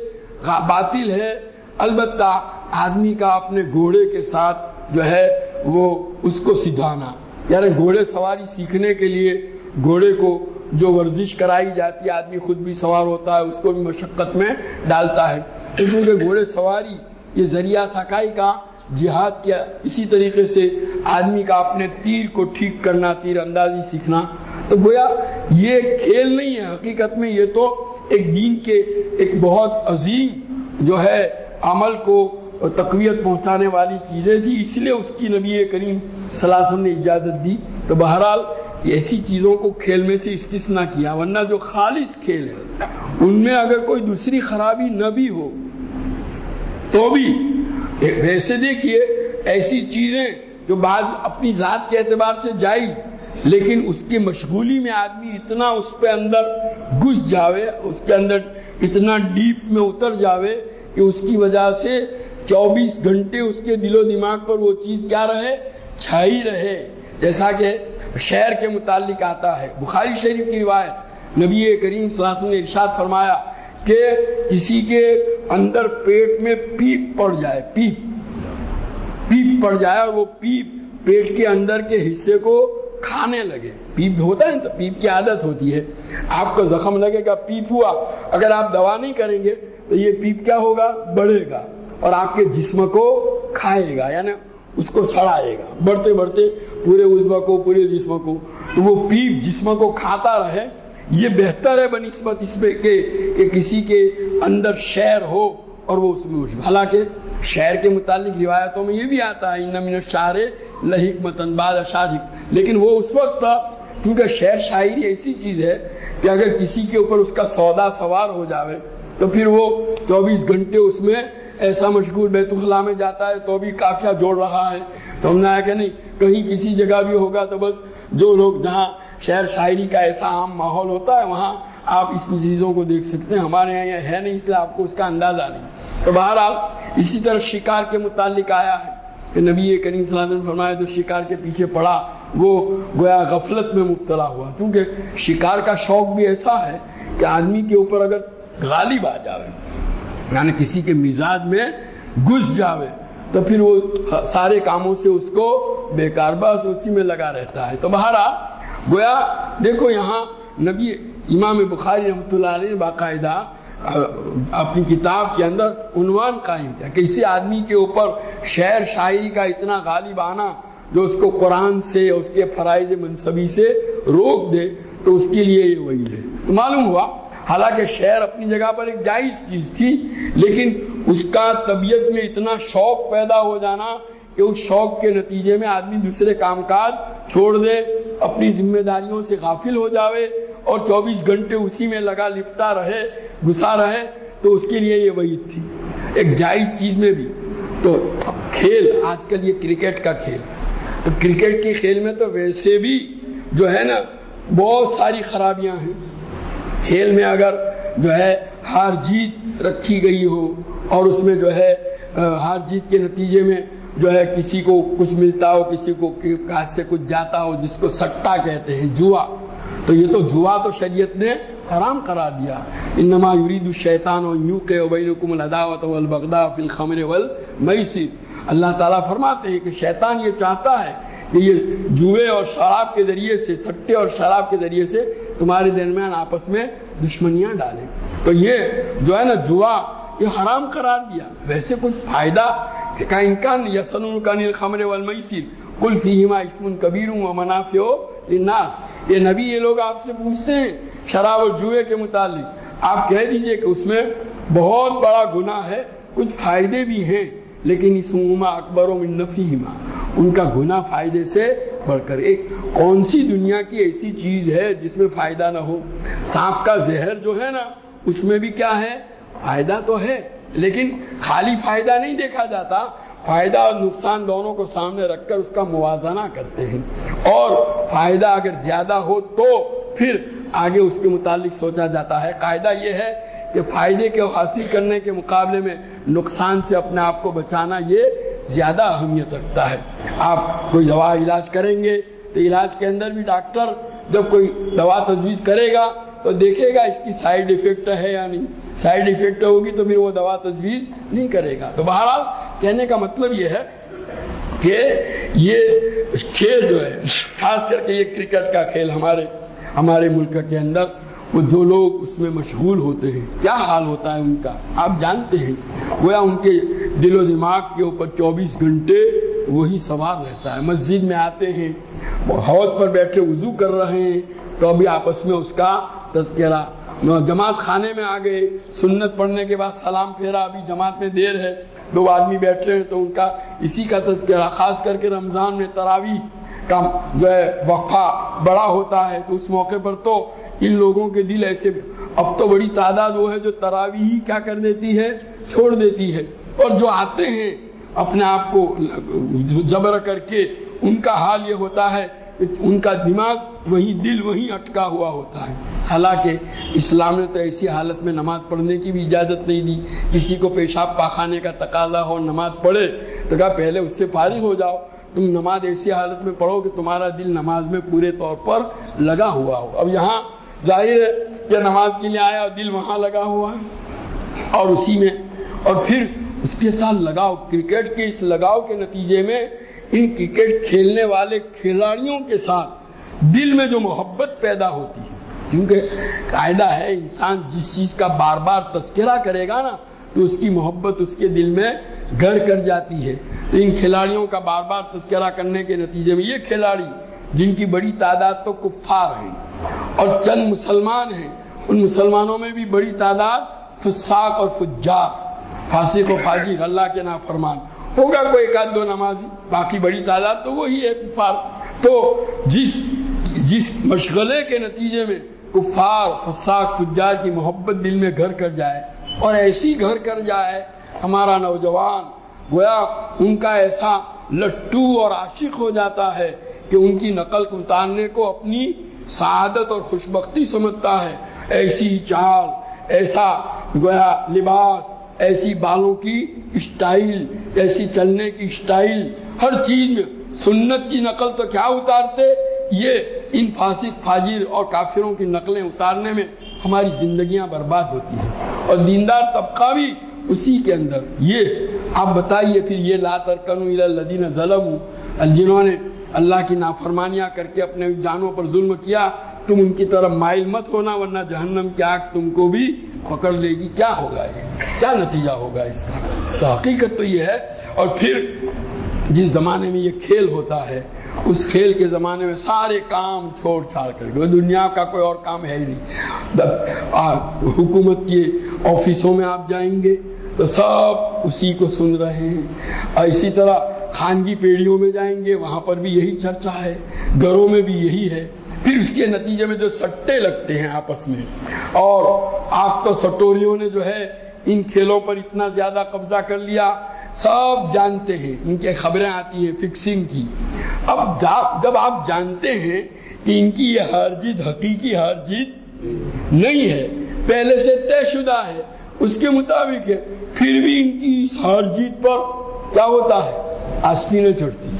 باطل ہے، البتہ آدمی کا اپنے گھوڑے کے ساتھ جو ہے وہ اس کو سدھانا۔ یعنی گھوڑے سواری سیکھنے کے لیے گھوڑے کو جو ورزش کرائی جاتی ہے، آدمی خود بھی سوار ہوتا ہے، اس کو بھی مشقت میں ڈالتا ہے۔ کیونکہ گھوڑے سواری یہ ذریعہ تھا کائی کا، جہاد کیا۔ اسی طریقے سے آدمی کا اپنے تیر کو ٹھیک کرنا، تیر اندازی سیکھنا۔ تو گویا یہ کھیل نہیں ہے، حقیقت میں یہ تو ایک دین کے ایک بہت عظیم جو ہے عمل کو تقویت پہنچانے والی چیزیں تھی اس لیے اس کی نبی کریم صلی اللہ علیہ وسلم نے اجازت دی۔ تو بہرحال ایسی چیزوں کو کھیل میں سے استثنا کیا، ورنہ جو خالص کھیل ہے، ان میں اگر کوئی دوسری خرابی نہ بھی ہو، تو بھی ویسے دیکھیے ایسی چیزیں جو بعد اپنی ذات کے اعتبار سے جائز، لیکن اس کی مشغولی میں آدمی اتنا اس پہ اندر گھس جاوے، اس کے اندر اتنا ڈیپ میں اتر جاوے کہ اس کی وجہ سے چوبیس گھنٹے اس کے دل و دماغ پر وہ چیز کیا رہے، چھائی رہے۔ جیسا کہ شہر کے متعلق آتا ہے۔ بخاری شریف کی روایت نبی کریم صلی اللہ علیہ وسلم نے ارشاد فرمایا کہ کسی کے اندر پیٹ میں پیپ پڑ جائے، پیپ پیپ پڑ جائے اور وہ پیپ پیٹ کے اندر کے حصے کو کھانے لگے۔ پیپ ہوتا ہے تو پیپ کی عادت ہوتی ہے۔ آپ کو زخم لگے گا، پیپ ہوا۔ اگر آپ دوا نہیں کریں گے تو یہ پیپ کیا ہوگا؟ بڑھے گا اور آپ کے جسم کو کھائے گا۔ یعنی اس کو سڑائے گا۔ بڑھتے بڑھتے پورے عزم کو پورے جسم کو تو وہ پیپ جسم کو کھاتا رہے۔ یہ بہتر ہے بنسبت اس میں کہ, کہ کسی کے اندر شہر ہو اور وہ اس میں حالانکہ شہر کے متعلق روایتوں میں یہ بھی آتا ہے ان من الشعر لحکمتن بعد اشارک لیکن وہ اس وقت تھا کیونکہ شعر شاعری ایسی چیز ہے کہ اگر کسی کے اوپر اس کا سودا سوار ہو جاوے تو پھر وہ چوبیس گھنٹے اس میں ایسا مشغول بیت الخلا میں جاتا ہے تو بھی کافیہ جوڑ رہا ہے۔ سمجھنا ہے کہ نہیں؟ کہیں کسی جگہ بھی ہوگا تو بس جو لوگ جہاں شہر شاعری کا ایسا عام ماحول ہوتا ہے، وہاں آپ اس چیزوں کو دیکھ سکتے ہیں۔ ہمارے یہاں یہ ہے نہیں، اس لیے آپ کو اس کا اندازہ نہیں۔ تو بہرحال اسی طرح شکار کے متعلق آیا ہے کہ نبی کریم صلی اللہ علیہ وسلم فرمایا، جو شکار کے پیچھے پڑا، وہ گویا غفلت میں مبتلا ہوا۔ کیونکہ شکار کا شوق بھی ایسا ہے کہ آدمی کے اوپر اگر غالب آ جاوے یعنی کسی کے مزاج میں گھس جاوے۔ تو پھر وہ سارے کاموں سے اس کو بیکار بس اسی میں لگا رہتا ہے۔ تو بہرحال، گویا دیکھو یہاں نبی امام بخاری رحمۃ اللہ علیہ نے باقاعدہ اپنی کتاب کے اندر عنوان قائم کیا کسی آدمی کے اوپر شعر، شاعری کا اتنا غالب آنا جو اس کو قرآن سے، اس کے فرائض منصبی سے روک دے تو اس کے لیے یہ وہی ہے۔ تو معلوم ہوا حالانکہ شعر اپنی جگہ پر ایک جائز چیز تھی، لیکن اس کا طبیعت میں اتنا شوق پیدا ہو جانا کہ اس شوق کے نتیجے میں آدمی دوسرے کام کاج چھوڑ دے، اپنی ذمہ داریوں سے غافل ہو جاوے اور چوبیس گھنٹے اسی میں لگا لپٹا رہے، گھسا رہے، تو اس کے لیے یہ وہی تھی۔ ایک جائز چیز میں بھی۔ تو کھیل، آج کل یہ کرکٹ کا کھیل۔ تو کرکٹ کے کھیل میں تو ویسے بھی جو ہے نا، بہت ساری خرابیاں ہیں۔ کھیل میں اگر جو ہے ہار جیت رکھی گئی ہو اور اس میں جو ہے ہار جیت کے نتیجے میں جو ہے کسی کو کچھ ملتا ہو، کسی کو سے کچھ جاتا ہو، جس کو سٹا کہتے ہیں، جوا، تو یہ تو جوا تو شریعت نے حرام قرار دیا۔ انما یرید الشیطان یوقع بینکم العداوۃ والبغضاء فی الخمر والمیسر۔ اللہ تعالیٰ فرماتے ہیں کہ شیطان یہ چاہتا ہے کہ یہ جوئے اور شراب کے ذریعے سے، سٹے اور شراب کے ذریعے سے تمہارے درمیان آپس میں دشمنیاں ڈالیں۔ تو یہ جو ہے نا جوا، یہ حرام قرار دیا۔ ویسے کچھ فائدہ کا امکان یسن کا نیل خمر والمیسر کل فیہما اسم کبیر و منافع للناس۔ یہ نبی، یہ لوگ آپ سے پوچھتے ہیں، شراب اور جوئے کے متعلق۔ آپ کہہ دیجیے کہ اس میں بہت بڑا گناہ ہے، کچھ فائدے بھی ہیں، لیکن اس اکبر و منفیما ان کا گناہ فائدے سے بڑھ کر۔ ایک کون سی دنیا کی ایسی چیز ہے جس میں فائدہ نہ ہو؟ سانپ کا زہر جو ہے نا، اس میں بھی کیا ہے؟ فائدہ تو ہے، لیکن خالی فائدہ نہیں دیکھا جاتا۔ فائدہ اور نقصان دونوں کو سامنے رکھ کر اس کا موازنہ کرتے ہیں۔ اور فائدہ اگر زیادہ ہو تو پھر آگے اس کے متعلق سوچا جاتا ہے۔ قاعدہ یہ ہے کہ فائدے کے حاصل کرنے کے مقابلے میں نقصان سے اپنے آپ کو بچانا یہ زیادہ اہمیت رکھتا ہے۔ آپ کوئی دوا علاج کریں گے تو علاج کے اندر بھی ڈاکٹر جب کوئی دوا تجویز کرے گا تو دیکھے گا اس کی سائیڈ افیکٹ ہے یا نہیں۔ سائیڈ افیکٹ ہوگی تو پھر وہ دوا تجویز نہیں کرے گا۔ تو بہرحال کہنے کا مطلب یہ ہے کہ یہ کھیل جو ہے، خاص کر کے یہ کرکٹ کا کھیل ہمارے ہمارے ملک کے اندر وہ جو لوگ اس میں مشغول ہوتے ہیں، کیا حال ہوتا ہے ان کا؟ آپ جانتے ہیں۔ گویا ان کے دل و دماغ کے اوپر چوبیس گھنٹے وہی سوار رہتا ہے۔ مسجد میں آتے ہیں، حوض پر بیٹھے وضو کر رہے ہیں، تو ابھی آپس میں اس کا تذکرہ۔ جماعت خانے میں آ گئے، سنت پڑھنے کے بعد سلام پھیرا، ابھی جماعت میں دیر ہے۔ دو آدمی بیٹھے ہیں تو ان کا اسی کا تذکرہ، خاص کر کے رمضان میں تراوی کا جو ہے، وقفہ بڑا ہوتا ہے۔ تو اس موقع پر تو ان لوگوں کے دل ایسے اب تو بڑی تعداد وہ ہے جو تراوی ہی کیا کر دیتی ہے، چھوڑ دیتی ہے۔ اور جو آتے ہیں اپنے آپ کو جبر کر کے ان کا حال یہ ہوتا ہے، ان کا دماغ وہی، دل وہی اٹکا ہوا ہوتا ہے۔ حالانکہ اسلام نے تو ایسی حالت میں نماز پڑھنے کی بھی اجازت نہیں دی۔ کسی کو پیشاب پاخانے کا تقاضا ہو، نماز پڑھے تو کہا پہلے اس سے فارغ ہو جاؤ۔ تم نماز ایسی حالت میں پڑھو کہ تمہارا دل نماز میں پورے طور پر لگا ہوا ہو۔ اب یہاں ظاہر ہے کہ نماز کے لیے آیا اور دل وہاں لگا ہوا ہے اور اسی میں اور پھر اس کے ساتھ لگاؤ، کرکٹ کے اس لگاؤ کے نتیجے میں ان کرکٹ کھیلنے والے کھلاڑیوں کے ساتھ دل میں جو محبت پیدا ہوتی ہے، کیونکہ قاعدہ ہے انسان جس چیز کا بار بار تذکرہ کرے گا نا، تو اس کی محبت اس کے دل میں گھر کر جاتی ہے۔ تو ان کھلاڑیوں کا بار بار تذکرہ کرنے کے نتیجے میں یہ کھلاڑی جن کی بڑی تعداد تو کفار ہیں اور چند مسلمان ہیں۔ ان مسلمانوں میں بھی بڑی تعداد فساق اور فجار، فاسق و فاجر، اللہ کے نافرمان۔ ہوگا کوئی ایک آدھ دو نمازی، باقی بڑی تعداد تو وہی ہے کفار۔ تو جس جس مشغلے کے نتیجے میں کفار، فساق، فجار کی محبت دل میں گھر کر جائے اور ایسی گھر کر جائے، ہمارا نوجوان گویا ان کا ایسا لٹو اور عاشق ہو جاتا ہے کہ ان کی نقل کو اتارنے کو اپنی سعادت اور خوشبختی سمجھتا ہے۔ ایسی چال، ایسا گویا لباس، ایسی بالوں کی اسٹائل، ایسی چلنے کی اسٹائل، ہر چیز میں سنت کی نقل تو کیا اتارتے؟ یہ ان فاسق، فاجر اور کافروں کی نقلیں اتارنے میں ہماری زندگیاں برباد ہوتی ہیں۔ اور دیندار طبقہ بھی اسی کے اندر۔ یہ آپ بتائیے پھر یہ لا ترکنو الی الذین ظلموا۔ جنہوں نے اللہ کی نافرمانیاں کر کے اپنے جانوں پر ظلم کیا، تم ان کی طرف مائل مت ہونا ورنہ جہنم کی آگ تم کو بھی پکڑ لے گی۔ کیا ہوگا یہ؟ کیا نتیجہ ہوگا اس کا؟ تو حقیقت تو یہ ہے۔ اور پھر جس زمانے میں یہ کھیل ہوتا ہے، اس کھیل کے زمانے میں سارے کام چھوڑ چھاڑ کر دنیا کا کوئی اور کام ہے ہی نہیں۔ حکومت کے آفسوں میں آپ جائیں گے تو سب اسی کو سن رہے ہیں۔ اور اسی طرح خانگی جی پیڑیوں میں جائیں گے، وہاں پر بھی یہی چرچا ہے، گھروں میں بھی یہی ہے۔ پھر اس کے نتیجے میں جو سٹے لگتے ہیں آپس میں، اور آپ تو سٹوریوں نے جو ہے ان کھیلوں پر اتنا زیادہ قبضہ کر لیا۔ سب جانتے ہیں، ان کی خبریں آتی ہیں فکسنگ کی۔ اب جب آپ جانتے ہیں کہ ان کی یہ ہار جیت، حقیقی ہار جیت نہیں ہے، پہلے سے طے شدہ ہے، اس کے مطابق ہے، پھر بھی ان کی اس ہار جیت پر کیا ہوتا ہے؟ آستینیں چڑھتی۔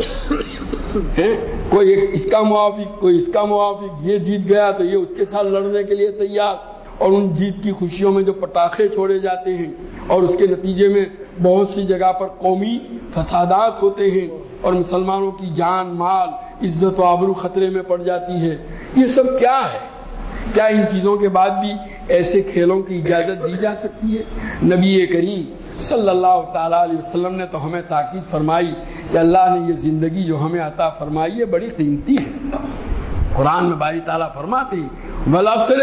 کوئی اس کا موافق، کوئی اس کا موافق، یہ جیت گیا تو یہ اس کے ساتھ لڑنے کے لیے تیار۔ اور ان جیت کی خوشیوں میں جو پٹاخے چھوڑے جاتے ہیں، اور اس کے نتیجے میں بہت سی جگہ پر قومی فسادات ہوتے ہیں، اور مسلمانوں کی جان، مال، عزت و آبرو خطرے میں پڑ جاتی ہے۔ یہ سب کیا ہے؟ کیا ان چیزوں کے بعد بھی ایسے کھیلوں کی اجازت دی جا سکتی ہے؟ نبی کریم صلی اللہ تعالی علیہ وسلم نے تو ہمیں تاکید فرمائی کہ اللہ نے یہ زندگی جو ہمیں عطا فرمائی ہے بڑی قیمتی ہے۔ قرآن میں باری تعالیٰ فرماتے ہیں ولافر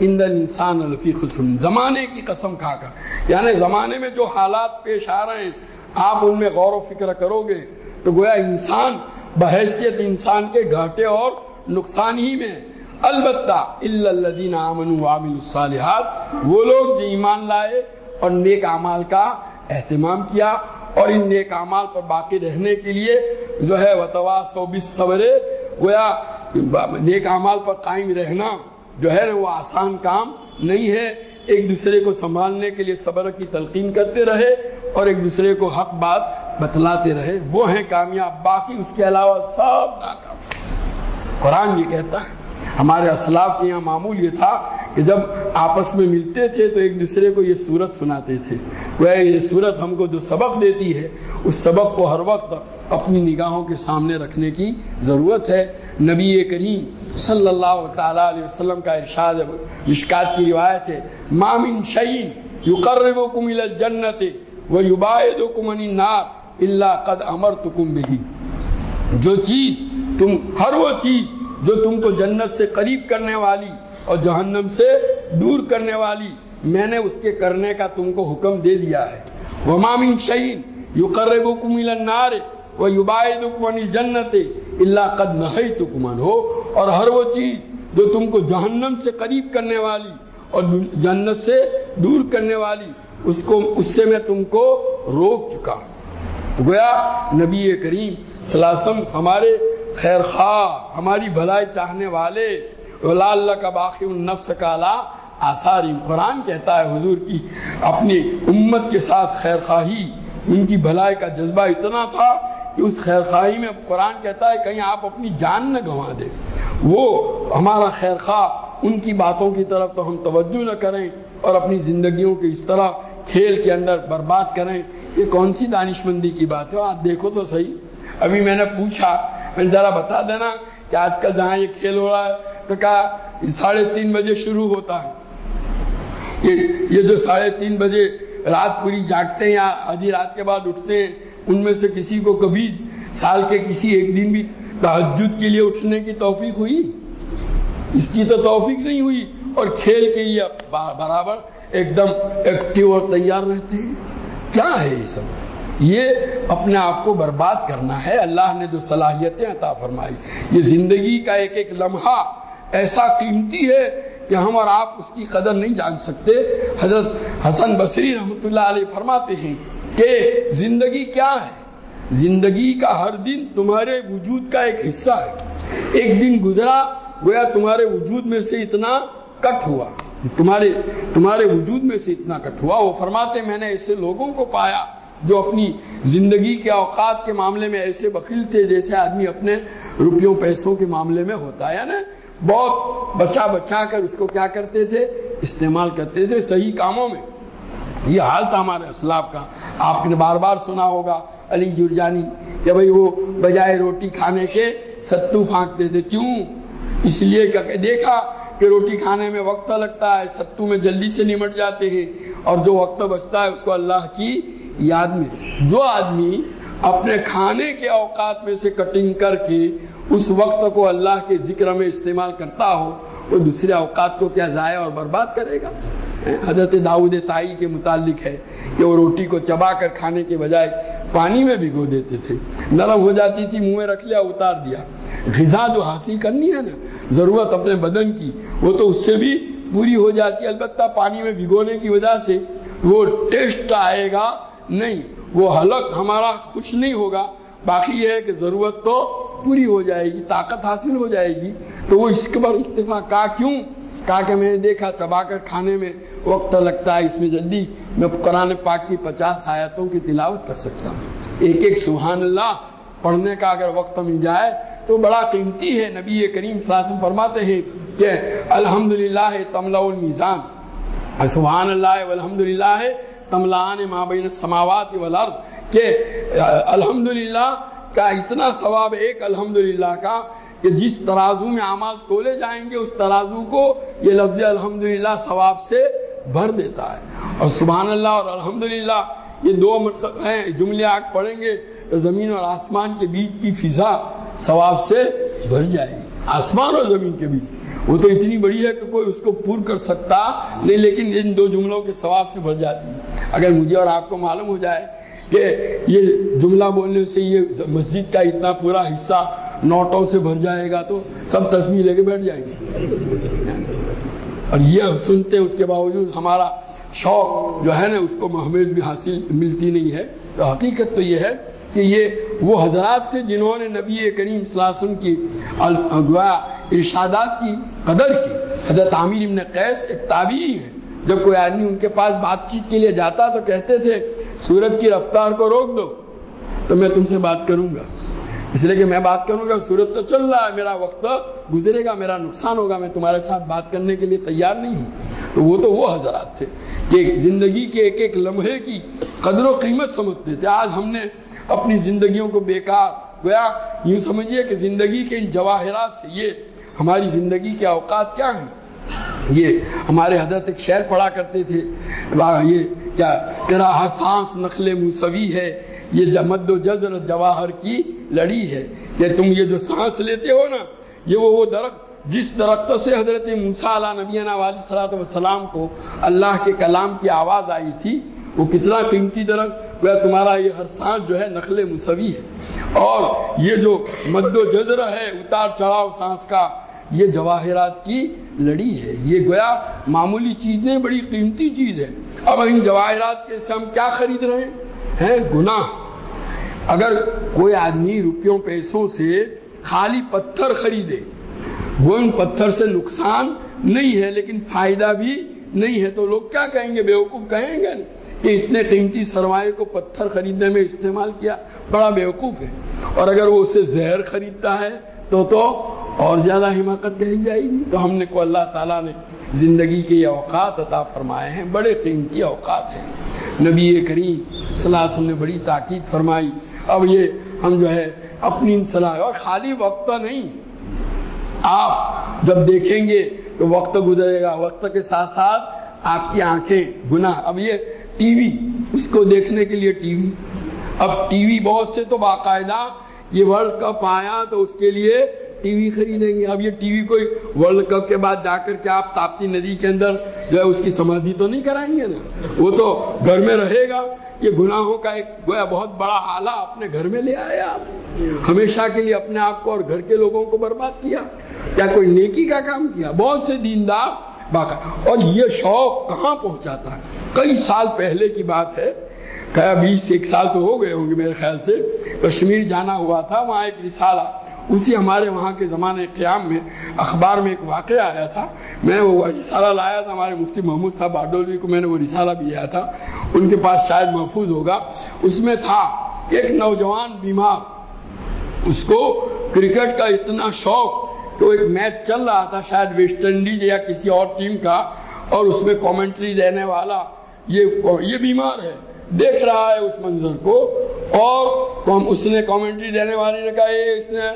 اندن انسان الفی خسن زمانے کی قسم کھا کر۔ یعنی زمانے میں جو حالات پیش آ رہے ہیں، آپ ان میں غور و فکر کرو گے تو گویا انسان بحیثیت انسان کے گھاٹے اور نقصان ہی میں البتہ الدین امن عامل الصالحات، وہ لوگ جو ایمان لائے اور نیک اعمال کا اہتمام کیا اور ان نیک اعمال پر باقی رہنے کے لیے جو ہے وتوا گویا نیک اعمال پر قائم رہنا جو ہے نا وہ آسان کام نہیں ہے۔ ایک دوسرے کو سنبھالنے کے لیے صبر کی تلقین کرتے رہے اور ایک دوسرے کو حق بات بتلاتے رہے۔ وہ ہیں کامیاب، باقی اس کے علاوہ سب ناکام۔ قرآن یہ کہتا ہے ہمارے اسلاف کے یہاں معمول یہ تھا کہ جب آپس میں ملتے تھے تو ایک دوسرے کو یہ صورت سناتے تھے۔ وہ یہ صورت ہم کو جو سبق دیتی ہے، اس سبق کو ہر وقت اپنی نگاہوں کے سامنے رکھنے کی ضرورت ہے۔ نبی کریم صلی اللہ تعالی علیہ وسلم کا ارشاد مشکات کی روایت ہے مامن شعین یقربکم الى الجنت ویباعدکم عن النار الا قد امرتکم به۔ جو چیز تم، ہر وہ چیز جو تم کو جنت سے قریب کرنے والی اور جہنم سے دور کرنے والی، میں نے اس کے کرنے کا تم کو حکم دے دیا ہے۔ وما من شعین یقربکم الى النار ویباعدکم عن الجنت الا قد نهیتکم عنہ اور ہر وہ چیز جو تم کو جہنم سے قریب کرنے والی اور جنت سے دور کرنے والی، اس کو، اس سے میں تم کو روک چکا ہوں۔ تو گویا نبی کریم صلی اللہ علیہ وسلم ہمارے خیر خواہ، ہماری بھلائی چاہنے والے اللہ کا باقی النفس کا لا آثاری قرآن کہتا ہے حضور کی اپنی امت کے ساتھ خیر خواہی، ان کی بھلائی کا جذبہ اتنا تھا کہ اس خیر خواہی میں قرآن کہتا ہے کہیں آپ اپنی جان نہ گنوا دیں۔ وہ ہمارا خیر خواہ، ان کی باتوں کی طرف تو ہم توجہ نہ کریں اور اپنی زندگیوں کے اس طرح کھیل کے اندر برباد کریں۔ یہ کون سی دانش مندی کی بات ہے؟ آپ دیکھو تو صحیح۔ ابھی میں نے پوچھا ذرا بتا دینا کہ آج کل جہاں یہ کھیل ہو رہا ہے، تو کہا ساڑھے تین بجے شروع ہوتا ہے۔ یہ جو ساڑھے تین بجے رات پوری جاگتے ہیں یا آدھی رات کے بعد اٹھتے ہیں، ان میں سے کسی کو کبھی سال کے کسی ایک دن بھی تحجد کے لیے اٹھنے کی توفیق ہوئی؟ اس کی تو توفیق نہیں ہوئی۔ اور کھیل کے لیے برابر ایک دم ایکٹیو اور تیار رہتے ہیں۔ کیا ہے یہ سب؟ یہ اپنے آپ کو برباد کرنا ہے۔ اللہ نے جو صلاحیتیں عطا فرمائی، یہ زندگی کا ایک ایک لمحہ ایسا قیمتی ہے کہ ہم اور آپ اس کی قدر نہیں جان سکتے۔ حضرت حسن بصری رحمۃ اللہ علیہ فرماتے ہیں کہ زندگی کیا ہے؟ زندگی کا ہر دن تمہارے وجود کا ایک حصہ ہے۔ ایک دن گزرا، گویا تمہارے وجود میں سے اتنا کٹ ہوا۔ تمہارے تمہارے وجود میں سے اتنا کٹ ہوا۔ وہ فرماتے، میں نے ایسے لوگوں کو پایا۔ جو اپنی زندگی کے اوقات کے معاملے میں ایسے بخیل تھے جیسے آدمی اپنے روپیوں پیسوں کے معاملے میں ہوتا ہے نا بہت بچا بچا کر اس کو کیا کرتے تھے؟ استعمال کرتے تھے صحیح کاموں میں۔ یہ حال تھا ہمارے اسلاب کا۔ آپ نے بار بار سنا ہوگا، علی جرجانی کہ بھائی وہ بجائے روٹی کھانے کے ستو پھانکتے تھے۔ کیوں؟ اس لیے کہ دیکھا کہ روٹی کھانے میں وقت لگتا ہے، ستو میں جلدی سے نمٹ جاتے ہیں اور جو وقت بچتا ہے اس کو اللہ کی یاد میں جو آدمی اپنے کھانے کے اوقات میں سے کٹنگ کر کے اس وقت کو اللہ کے ذکر میں استعمال کرتا ہو، وہ دوسرے اوقات کو کیا ضائع اور برباد کرے گا؟ حضرت داؤد تائی کے متعلق ہے کہ وہ روٹی کو چبا کر کھانے کے بجائے پانی میں بھگو دیتے تھے۔ نرم ہو جاتی تھی، منہ میں رکھ لیا، اتار دیا۔ غذا جو حاصل کرنی ہے نا، ضرورت اپنے بدن کی، وہ تو اس سے بھی پوری ہو جاتی۔ ہے البتہ پانی میں بھگونے کی وجہ سے وہ ٹیسٹ آئے گا نہیں، وہ حلق ہمارا خوش نہیں ہوگا۔ باقی یہ ہے کہ ضرورت تو پوری ہو جائے گی، طاقت حاصل ہو جائے گی۔ تو وہ اس کے بعد اتفاق کہا کیوں؟ کہا کہ میں نے دیکھا چبا کر کھانے میں وقت لگتا ہے، اس میں جلدی میں قرآن پاک کی پچاس آیتوں کی تلاوت کر سکتا ہوں۔ ایک ایک سبحان اللہ پڑھنے کا اگر وقت مل جائے تو بڑا قیمتی ہے۔ نبی کریم صلی اللہ علیہ وسلم فرماتے ہیں کہ الحمد للہ تملا المیزان۔ سبحان اللہ الحمد للہ تملان مابین السماوات والارض، کہ الحمد للہ کا اتنا ثواب ایک الحمد للہ کا، کہ جس ترازو میں اعمال تولے جائیں گے، اس ترازو کو یہ لفظ الحمد للہ ثواب سے بھر دیتا ہے۔ اور سبحان اللہ اور الحمد للہ یہ دو ہیں، جملے آگ پڑھیں گے تو زمین اور آسمان کے بیچ کی فضا ثواب سے بھر جائے گی۔ آسمان اور زمین کے بیچ۔ وہ تو اتنی بڑی ہے کہ کوئی اس کو پور کر سکتا نہیں، لیکن ان دو جملوں کے ثواب سے بھر جاتی ہے۔ اگر مجھے اور آپ کو معلوم ہو جائے کہ یہ جملہ بولنے سے یہ مسجد کا اتنا پورا حصہ نوٹوں سے بھر جائے گا تو سب تصویر لے کے بیٹھ جائیں گے۔ اور یہ سنتے اس کے باوجود ہمارا شوق جو ہے نا، اس کو محمیز بھی حاصل ملتی نہیں ہے۔ تو حقیقت تو یہ ہے کہ یہ وہ حضرات تھے جنہوں نے نبی کریم صلی اللہ علیہ وسلم کی ارشادات کی قدر کی۔ حضرت عامر ابن قیس ایک تابعی ہے جب کوئی آدمی ان کے پاس بات چیت کے لیے جاتا تو کہتے تھے سورج کی رفتار کو روک دو۔ تو میں تم سے بات کروں گا۔ اس لیے کہ میں بات کروں گا سورج تو چل رہا ہے، میرا وقت گزرے گا، میرا نقصان ہوگا، میں تمہارے ساتھ بات کرنے کے لیے تیار نہیں ہوں۔ تو وہ تو وہ حضرات تھے کہ زندگی کے ایک ایک لمحے کی قدر و قیمت سمجھتے تھے۔ آج ہم نے اپنی زندگیوں کو بیکار۔ گویا یوں سمجھیے کہ زندگی کے ان جواہرات سے یہ ہماری زندگی کے اوقات کیا ہیں؟ یہ ہمارے حضرت ایک شعر پڑھا کرتے تھے یہ کیا تیرا سانس نقل موسوی ہے، یہ جمد و جزر جواہر کی لڑی ہے۔ کہ تم یہ جو سانس لیتے ہو نا، یہ وہ وہ درخت، جس درخت سے حضرت موسیٰ علیہ نبینا علیہ صلاحت وسلام کو اللہ کے کلام کی آواز آئی تھی، وہ کتنا قیمتی درخت وہ تمہارا یہ ہر سانس جو ہے نقل مسوی ہے۔ اور یہ جو مد و جزر ہے، اتار چڑھاؤ سانس کا، یہ جواہرات کی لڑی ہے۔ یہ گویا معمولی چیز نہیں، بڑی قیمتی چیز ہے۔ اب ان جواہرات کے سے ہم کیا خرید رہے ہیں؟ گناہ۔ اگر کوئی آدمی روپیوں، پیسوں سے خالی پتھر خریدے، وہ ان پتھر سے نقصان نہیں ہے، لیکن فائدہ بھی نہیں ہے، تو لوگ کیا کہیں گے؟ بیوقوف کہیں گے؟ کہ اتنے قیمتی سرمایہ کو پتھر خریدنے میں استعمال کیا، بڑا بیوقوف ہے۔ اور اگر وہ اسے زہر خریدتا ہے تو تو اور زیادہ حماقت کہی جائے گی۔ تو ہم نے کو اللہ تعالیٰ نے زندگی کے یہ اوقات عطا فرمائے ہیں، بڑے قیمتی اوقات ہیں۔ نبی کریم صلی اللہ علیہ وسلم نے بڑی تاکید فرمائی۔ اب یہ ہم جو ہے اپنی صلاح اور خالی وقت نہیں۔ آپ جب دیکھیں گے تو وقت گزرے گا، وقت کے ساتھ ساتھ آپ کی آنکھیں گناہ اب یہ ٹی وی، اس کو دیکھنے کے لیے ٹی وی۔ اب ٹی وی بہت سے تو باقاعدہ یہ ورلڈ کپ آیا تو اس کے لیے ٹی وی خریدیں گے۔ اب یہ ٹی وی کوئی ورلڈ کپ کے بعد جا کر کے آپ تاپتی ندی کے اندر جو ہے اس کی سمادھی تو نہیں کرائیں گے نا؟ وہ تو گھر میں رہے گا۔ یہ گناہوں کا ایک گویا بہت بڑا آلہ اپنے گھر میں لے آئے آپ۔ ہمیشہ کے لیے اپنے آپ کو اور گھر کے لوگوں کو برباد کیا۔ کیا کوئی نیکی کا کام کیا؟ بہت سے دیندار باقا اور یہ شوق کہاں پہنچاتا ہے؟ کئی سال پہلے کی بات ہے۔ بیس ایک سال تو ہو گئے ہوں گے میرے خیال سے۔ کشمیر جانا ہوا تھا، وہاں ایک رسالہ۔ اسی ہمارے وہاں کے زمانے قیام میں اخبار میں ایک واقعہ آیا تھا۔ میں وہ رسالہ لایا تھا، ہمارے مفتی محمود صاحب باڈولوی کو میں نے وہ رسالہ بھی دیا تھا۔ ان کے پاس شاید محفوظ ہوگا۔ اس میں تھا ایک نوجوان بیمار، اس کو کرکٹ کا اتنا شوق تو ایک میچ چل رہا تھا، شاید ویسٹ انڈیز یا کسی اور ٹیم کا، اور اس میں کامنٹری دینے والا یہ یہ بیمار ہے۔ دیکھ رہا ہے اس منظر کو، اور اس نے کامنٹری دینے والی نے کہا، یہ اس نے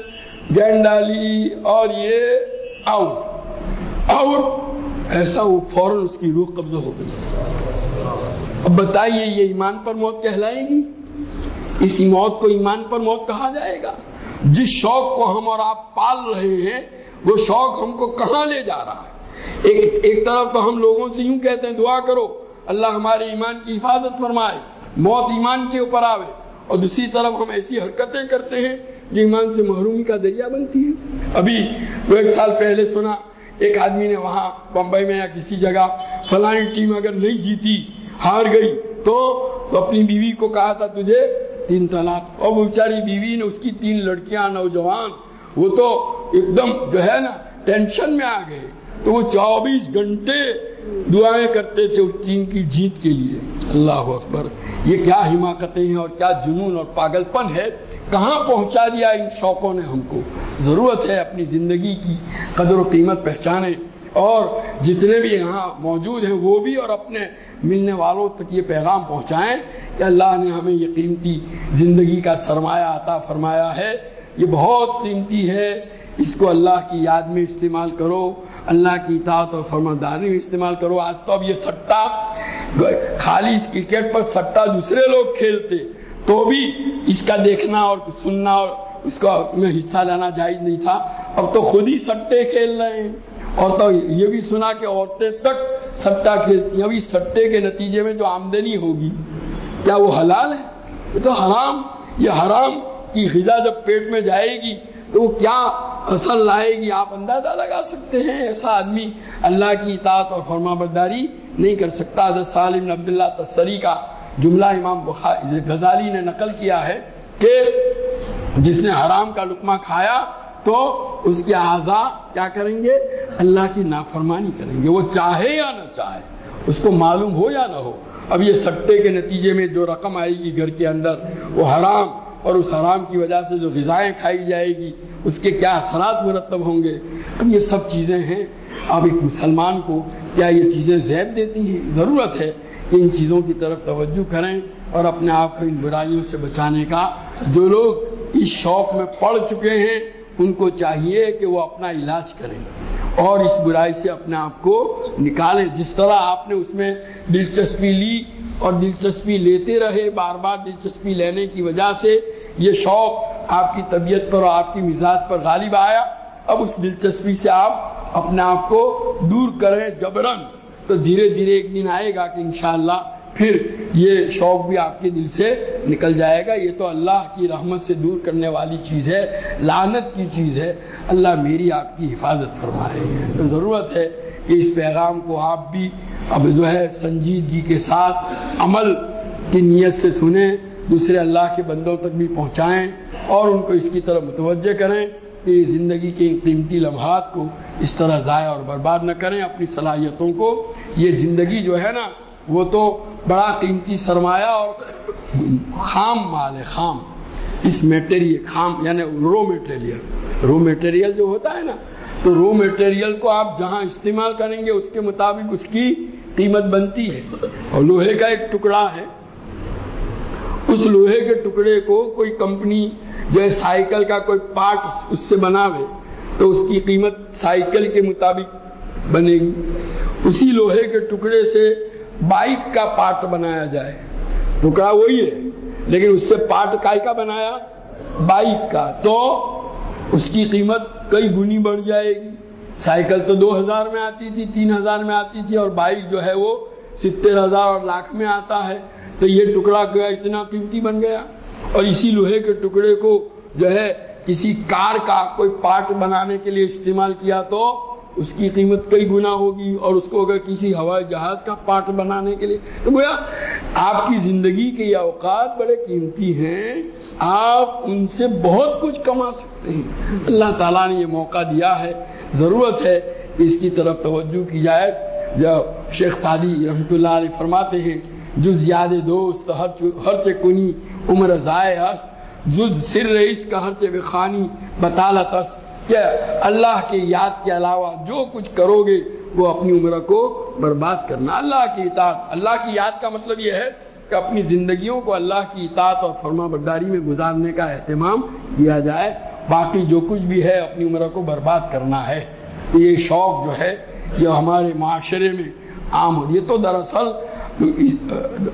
گیند ڈالی اور یہ آؤٹ۔ آؤٹ؟ ایسا وہ فوراً اس کی روح قبضہ ہو گئی۔ اب بتائیے، یہ ایمان پر موت کہلائے گی؟ اسی موت کو ایمان پر موت کہا جائے گا؟ جس شوق کو ہم اور آپ پال رہے ہیں وہ شوق ہم کو کہاں لے جا رہا ہے؟ ایک ایک طرف تو ہم لوگوں سے یوں کہتے ہیں دعا کرو اللہ ہمارے ایمان کی حفاظت فرمائے موت ایمان کے اوپر آوے۔ اور دوسری طرف ہم ایسی حرکتیں کرتے ہیں جو ایمان سے محرومی کا ذریعہ بنتی ہے ابھی وہ ایک سال پہلے سنا ایک آدمی نے وہاں بمبئی میں یا کسی جگہ فلانی ٹیم اگر نہیں جیتی ہار گئی تو, تو اپنی بیوی کو کہا تھا تجھے تین طلاق۔ اور وہ بیچاری بیوی نے اس کی تین لڑکیاں، نوجوان، وہ تو ایک دم جو ہے نا ٹینشن میں آ گئے۔ تو وہ چوبیس گھنٹے دعائیں کرتے تھے اس ٹیم کی جیت کے لیے۔ اللہ اکبر۔ یہ کیا حماقتیں ہیں اور کیا جنون اور پاگل پن ہے؟ کہاں پہنچا دیا ان شوقوں نے ہم کو؟ ضرورت ہے اپنی زندگی کی قدر و قیمت پہچانے۔ اور جتنے بھی یہاں موجود ہیں، وہ بھی اور اپنے ملنے والوں تک یہ پیغام پہنچائیں کہ اللہ نے ہمیں یہ قیمتی زندگی کا سرمایہ عطا فرمایا ہے۔ یہ بہت قیمتی ہے۔ اس کو اللہ کی یاد میں استعمال کرو، اللہ کی اطاعت اور فرمانداری میں استعمال کرو۔ آج تو اب یہ سٹا خالی اس کرکٹ پر سٹا دوسرے لوگ کھیلتے، تو بھی اس کا دیکھنا اور سننا اور اس کا میں حصہ لینا جائز نہیں تھا۔ اب تو خود ہی سٹے کھیل رہے ہیں۔ اور تو یہ بھی سنا کہ عورتیں تک سٹا کھیلتی ہیں ابھی سٹے کے نتیجے میں جو آمدنی ہوگی، کیا وہ حلال ہے؟ یہ تو حرام، یہ حرام کی غذا جب پیٹ میں جائے گی تو وہ کیا اصل لائے گی؟ آپ اندازہ لگا سکتے ہیں، ایسا آدمی اللہ کی اطاعت اور فرما برداری نہیں کر سکتا۔ حضرت سالم عبداللہ تسری کا جملہ امام غزالی نے نقل کیا ہے کہ جس نے حرام کا لقمہ کھایا تو اس کے اعضا کیا کریں گے؟ اللہ کی نافرمانی کریں گے۔ وہ چاہے یا نہ چاہے، اس کو معلوم ہو یا نہ ہو، اب یہ سٹے کے نتیجے میں جو رقم آئے گی گھر کے اندر، وہ حرام اور اس حرام کی وجہ سے جو غذائیں کھائی جائے گی، اس کے کیا اثرات مرتب ہوں گے؟ اب یہ سب چیزیں ہیں۔ اب ایک مسلمان کو کیا یہ چیزیں زیب دیتی ہیں؟ ضرورت ہے کہ ان چیزوں کی طرف توجہ کریں اور اپنے آپ کو ان برائیوں سے بچانے کا۔ جو لوگ اس شوق میں پڑ چکے ہیں ان کو چاہیے کہ وہ اپنا علاج کریں اور اس برائی سے اپنے آپ کو نکالیں۔ جس طرح آپ نے اس میں دلچسپی لی اور دلچسپی لیتے رہے، بار بار دلچسپی لینے کی وجہ سے یہ شوق آپ کی طبیعت پر اور آپ کی مزاج پر غالب آیا۔ اب اس دلچسپی سے آپ اپنے آپ کو دور کریں جبرن تو دھیرے دھیرے ایک دن آئے گا کہ انشاءاللہ پھر یہ شوق بھی آپ کے دل سے نکل جائے گا۔ یہ تو اللہ کی رحمت سے دور کرنے والی چیز ہے، لعنت کی چیز ہے۔ اللہ میری آپ کی حفاظت فرمائے۔ تو ضرورت ہے کہ اس پیغام کو آپ بھی اب جو ہے سنجیدگی جی کے ساتھ عمل کی نیت سے سنیں، دوسرے اللہ کے بندوں تک بھی پہنچائیں اور ان کو اس کی طرف متوجہ کریں کہ زندگی کے قیمتی لمحات کو اس طرح ضائع اور برباد نہ کریں۔ اپنی صلاحیتوں کو، یہ زندگی جو ہے نا وہ تو بڑا قیمتی سرمایہ اور خام مال ہے، خام۔ اس میٹیریل خام یعنی رو میٹیریل رو میٹیریل جو ہوتا ہے نا، تو رو میٹیریل کو آپ جہاں استعمال کریں گے، اس کے مطابق اس کی قیمت بنتی ہے۔ اور لوہے کا ایک ٹکڑا ہے۔ اس لوہے کے ٹکڑے کو کوئی کمپنی جو ہے سائیکل کا کوئی پارٹ اس سے بناوے، تو اس کی قیمت سائیکل کے مطابق بنے گی۔ اسی لوہے کے ٹکڑے سے بائک کا پارٹ بنایا جائے۔ ٹکڑا وہی ہے، لیکن اس سے پارٹ کائی کا بنایا؟ بائک کا۔ تو اس کی قیمت کئی گنی بڑھ جائے گی۔ سائیکل تو دو ہزار میں آتی تھی، تین ہزار میں آتی تھی، اور بائک جو ہے وہ ستر ہزار اور لاکھ میں آتا ہے۔ تو یہ ٹکڑا گیا اتنا قیمتی بن گیا؟ اور اسی لوہے کے ٹکڑے کو جو ہے کسی کار کا کوئی پارٹ بنانے کے لیے استعمال کیا تو اس کی قیمت کئی گنا ہوگی اور اس کو اگر کسی ہوائی جہاز کا پارٹ بنانے کے لیے تو گویا آپ کی زندگی کے یہ اوقات بڑے قیمتی ہیں، آپ ان سے بہت کچھ کما سکتے ہیں۔ اللہ تعالیٰ نے یہ موقع دیا ہے، ضرورت ہے اس کی طرف توجہ کی جائے۔ جب شیخ سعدی رحمۃ اللہ علیہ فرماتے ہیں، جو زیادہ دوست، ہر چے کنی عمر ضائع جد سر رئیس کا ہر چے بخانی بطالتس کہ اللہ کے یاد کے علاوہ جو کچھ کرو گے، وہ اپنی عمر کو برباد کرنا۔ اللہ کی اطاعت۔ اللہ کی یاد کا مطلب یہ ہے کہ اپنی زندگیوں کو اللہ کی اطاعت اور فرما برداری میں گزارنے کا اہتمام کیا جائے۔ باقی جو کچھ بھی ہے، اپنی عمر کو برباد کرنا ہے۔ یہ شوق جو ہے، یہ ہمارے معاشرے میں عام ہو یہ تو دراصل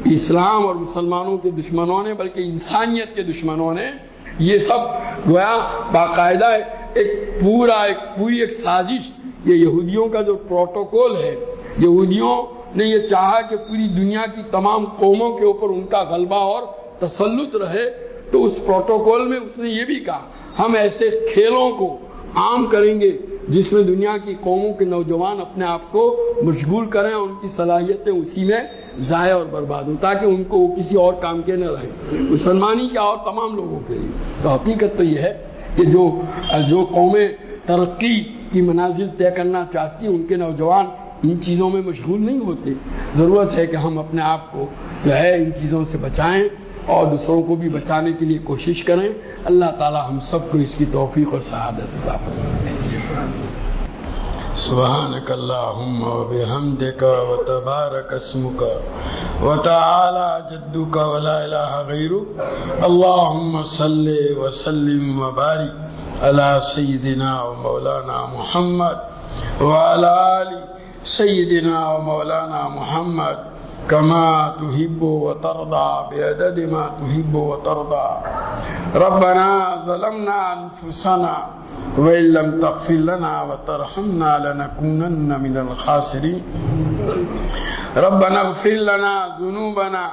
اسلام اور مسلمانوں کے دشمنوں نے، بلکہ انسانیت کے دشمنوں نے یہ سب گویا باقاعدہ ایک پورا ایک پوری ایک سازش، یہ یہودیوں کا جو پروٹوکول ہے، یہودیوں نے یہ چاہا کہ پوری دنیا کی تمام قوموں کے اوپر ان کا غلبہ اور تسلط رہے، تو اس پروٹوکول میں اس نے یہ بھی کہا، ہم ایسے کھیلوں کو عام کریں گے جس میں دنیا کی قوموں کے نوجوان اپنے آپ کو مشغول کریں، ان کی صلاحیتیں اسی میں ضائع اور برباد ہوں، تاکہ ان کو وہ کسی اور کام کے نہ رہے۔ مسلمانی کیا اور تمام لوگوں کے لیے۔ تو حقیقت تو یہ ہے کہ جو جو قومیں ترقی کی منازل طے کرنا چاہتی ہیں، ان کے نوجوان ان چیزوں میں مشغول نہیں ہوتے۔ ضرورت ہے کہ ہم اپنے آپ کو جو ہے ان چیزوں سے بچائیں اور دوسروں کو بھی بچانے کے لیے کوشش کریں۔ اللہ تعالی ہم سب کو اس کی توفیق اور شہادت عطا سبحانك اللهم وبحمدك وتبارك اسمك وتعالى جدك ولا إله غيرك اللهم صل وسلم وبارك على سيدنا ومولانا محمد وعلى آل سيدنا ومولانا محمد كما تحب وترضى بعدد ما تحب وترضى ربنا ظلمنا انفسنا وان لم تغفر لنا وترحمنا لنكونن من الخاسرين ربنا اغفر لنا ذنوبنا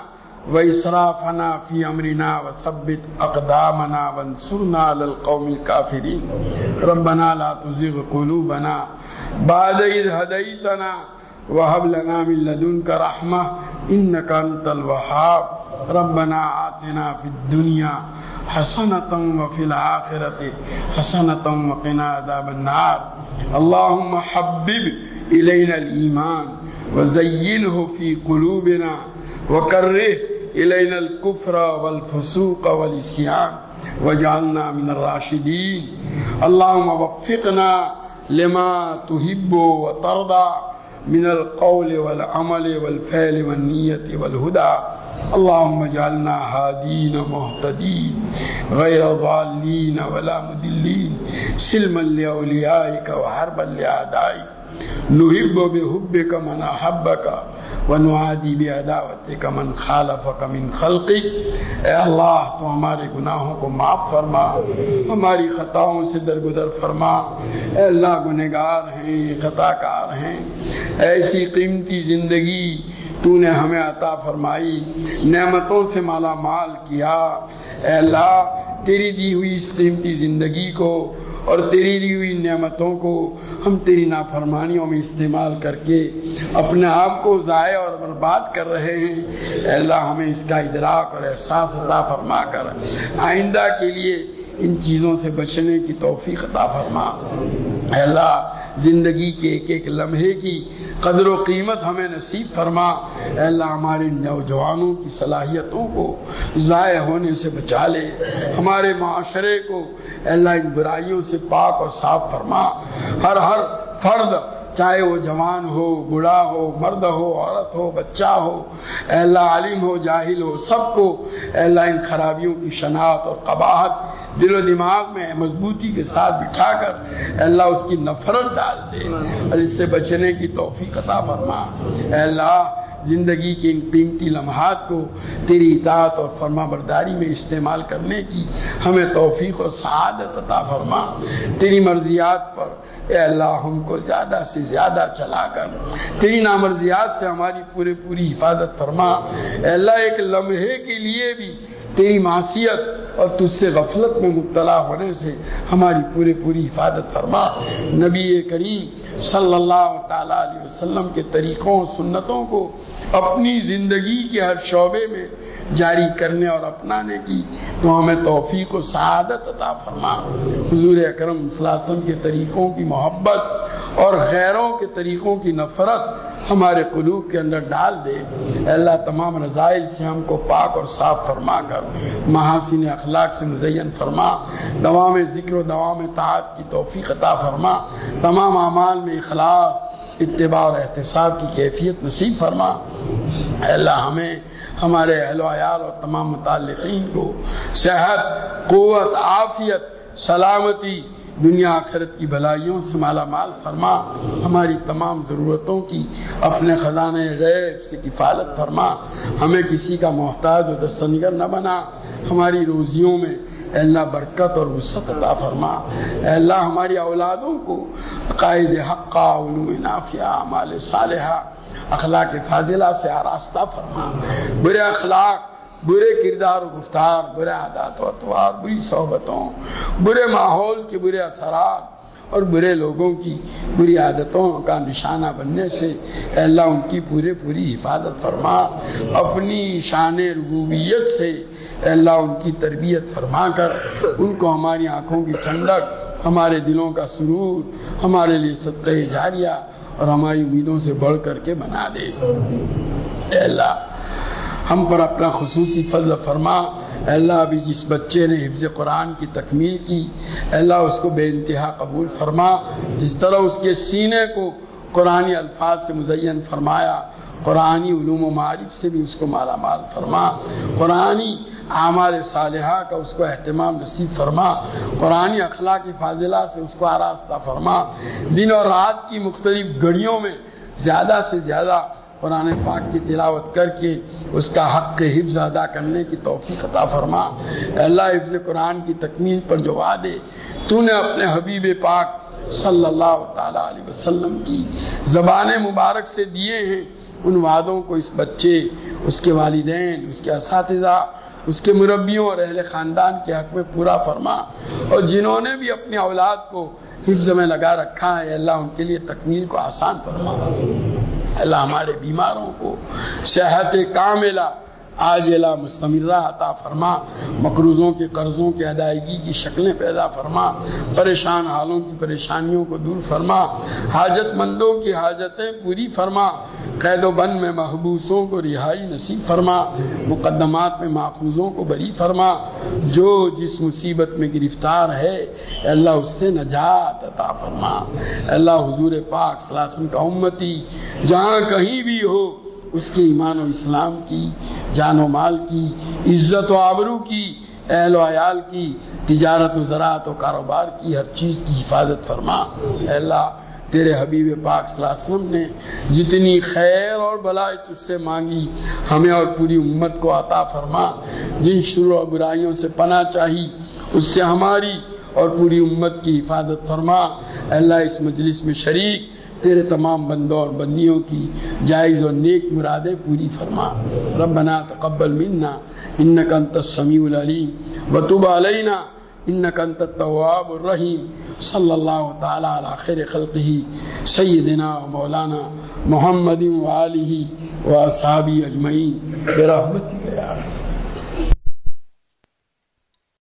وإسرافنا في أمرنا وثبت أقدامنا وانصرنا على القوم الكافرين ربنا لا تزغ قلوبنا بعد إذ هديتنا وهب لنا من لدنك رحمة إنك أنت الوهاب ربنا آتنا في الدنيا حسنة وفي الآخرة حسنة وقنا عذاب النار اللهم حبب إلينا الإيمان وزينه في قلوبنا وكره إلينا الكفر والفسوق والإسيان وجعلنا من الراشدين اللهم وفقنا لما تحب وترضى من القول والعمل والفعل والنية والهدى. اللهم اجعلنا هادين مهتدين، غير ضالين ولا مدلين. سلما لأوليائك وحربا لأعدائك. نحب بحبك من أحبك ونعادی بعداوتك من خالفك من خلقك. اے اللہ، تو ہمارے گناہوں کو معاف فرما، ہماری خطاؤں سے درگزر فرما۔ اے اللہ، گنہگار ہیں خطا کار ہیں ایسی قیمتی زندگی تو نے ہمیں عطا فرمائی، نعمتوں سے مالا مال کیا۔ اے اللہ، تیری دی ہوئی اس قیمتی زندگی کو اور تیری دی ہوئی نعمتوں کو ہم تیری نافرمانیوں میں استعمال کر کے اپنے آپ کو ضائع اور برباد کر رہے ہیں۔ اے اللہ، ہمیں اس کا ادراک اور احساس عطا فرما کر آئندہ کے لیے ان چیزوں سے بچنے کی توفیق عطا فرما۔ اے اللہ، زندگی کے ایک ایک لمحے کی قدر و قیمت ہمیں نصیب فرما۔ اے اللہ، ہمارے نوجوانوں کی صلاحیتوں کو ضائع ہونے سے بچا لے۔ ہمارے معاشرے کو اللہ ان برائیوں سے پاک اور صاف فرما۔ ہر ہر فرد، چاہے وہ جوان ہو بڑا ہو، مرد ہو، عورت ہو، بچہ ہو اللہ عالم ہو، جاہل ہو، سب کو اللہ ان خرابیوں کی شناخت اور قباحت دل و دماغ میں مضبوطی کے ساتھ بٹھا کر اللہ اس کی نفرت ڈال دے اور اس سے بچنے کی توفیق عطا فرما۔ اللہ زندگی کے ان قیمتی لمحات کو تیری اطاعت اور فرما برداری میں استعمال کرنے کی ہمیں توفیق و سعادت عطا فرما۔ تیری مرضیات پر اے اللہ ہم کو زیادہ سے زیادہ چلا کر تیری نامرضیات سے ہماری پورے پوری حفاظت فرما۔ اے اللہ ایک لمحے کے لیے بھی تیری معصیت اور تجھ سے غفلت میں مبتلا ہونے سے ہماری پوری پوری حفاظت فرما۔ نبی کریم صلی اللہ تعالی علیہ وسلم کے طریقوں سنتوں کو اپنی زندگی کے ہر شعبے میں جاری کرنے اور اپنانے کی تو ہمیں توفیق و سعادت عطا فرما۔ حضور اکرم صلی اللہ علیہ وسلم کے طریقوں کی محبت اور غیروں کے طریقوں کی نفرت ہمارے قلوب کے اندر ڈال دے۔ اللہ، تمام رضائل سے ہم کو پاک اور صاف فرما کر، محاسن اخلاق سے مزین فرما، دوام ذکر و دوام تعات کی توفیق عطا فرما، تمام اعمال میں اخلاص، اتباع اور احتساب کی کیفیت نصیب فرما۔ اللہ، ہمیں، ہمارے اہل و عیال اور تمام متعلقین کو صحت، قوت، عافیت، سلامتی دنیا آخرت کی بھلائیوں سے مالا مال فرما، ہماری تمام ضرورتوں کی اپنے خزانے غیب سے کفالت فرما۔ ہمیں کسی کا محتاج و دستنگر نہ بنا۔ ہماری روزیوں میں اے اللہ برکت اور وسعت عطا فرما۔ اے اللہ، ہماری اولادوں کو عقائد حقہ علوم نافیہ مال صالحہ، اخلاق فاضلہ سے آراستہ فرما۔ برے اخلاق برے کردار و گفتار، برے عادات و اطوار بری صحبتوں، برے ماحول کے برے اثرات اور برے لوگوں کی بری عادتوں کا نشانہ بننے سے اے اللہ ان کی پورے پوری حفاظت فرما، اپنی شان ربوبیت سے اے اللہ ان کی تربیت فرما کر ان کو ہماری آنکھوں کی ٹھنڈک، ہمارے دلوں کا سرور، ہمارے لیے صدقہ جاریہ اور ہماری امیدوں سے بڑھ کر کے بنا دے۔ اے اللہ ہم پر اپنا خصوصی فضل فرما۔ اے اللہ، ابھی جس بچے نے حفظ قرآن کی تکمیل کی اللہ، اس کو بے انتہا قبول فرما۔ جس طرح اس کے سینے کو قرآن الفاظ سے مزین فرمایا، قرآنی علوم و معارف سے بھی اس کو مالا مال فرما۔ قرآنی اعمال صالحہ کا اس کو اہتمام نصیب فرما۔ قرآنی اخلاق فاضلہ سے اس کو آراستہ فرما۔ دن اور رات کی مختلف گھڑیوں میں زیادہ سے زیادہ قرآن پاک کی تلاوت کر کے اس کا حق کے حفظ ادا کرنے کی توفیق عطا فرما۔ اللہ، حفظ قرآن کی تکمیل پر جو وعدے تو نے اپنے حبیب پاک صلی اللہ تعالی علیہ وسلم کی زبان مبارک سے دیے ہیں، ان وعدوں کو اس بچے، اس کے والدین، اس کے اساتذہ، اس کے مربیوں اور اہل خاندان کے حق میں پورا فرما۔ اور جنہوں نے بھی اپنی اولاد کو حفظ میں لگا رکھا ہے اللہ، ان کے لیے تکمیل کو آسان فرما۔ اللہ ہمارے بیماروں کو صحت کاملہ عاجلہ مستمرہ عطا فرما، مقروضوں کے قرضوں کی ادائیگی کی شکلیں پیدا فرما، پریشان حالوں کی پریشانیوں کو دور فرما حاجت مندوں کی حاجتیں پوری فرما، قید و بند میں محبوسوں کو رہائی نصیب فرما، مقدمات میں محفوظوں کو بری فرما، جو جس مصیبت میں گرفتار ہے اللہ اس سے نجات عطا فرما۔ اللہ حضور پاک صلی اللہ علیہ وسلم کا امتی، جہاں کہیں بھی ہو اس کے ایمان و اسلام کی، جان و مال کی، عزت و آبرو کی، اہل و عیال کی، تجارت و زراعت و کاروبار کی، ہر چیز کی حفاظت فرما۔ اے اللہ، تیرے حبیب پاک صلی اللہ علیہ وسلم نے جتنی خیر اور بلائی تجھ سے مانگی، ہمیں اور پوری امت کو عطا فرما۔ جن شروع و برائیوں سے پناہ چاہی، اس سے ہماری اور پوری امت کی حفاظت فرما۔ اللہ، اس مجلس میں شریک تیرے تمام بندوں اور بندیوں کی جائز اور نیک مرادیں پوری فرما۔ ربنا تقبل منا انك انت السميع العليم وتب علينا انك انت التواب الرحيم صلى الله تعالى على خير خلقه سيدنا ومولانا محمد وآله وأصحابه أجمعين برحمتك يا رب۔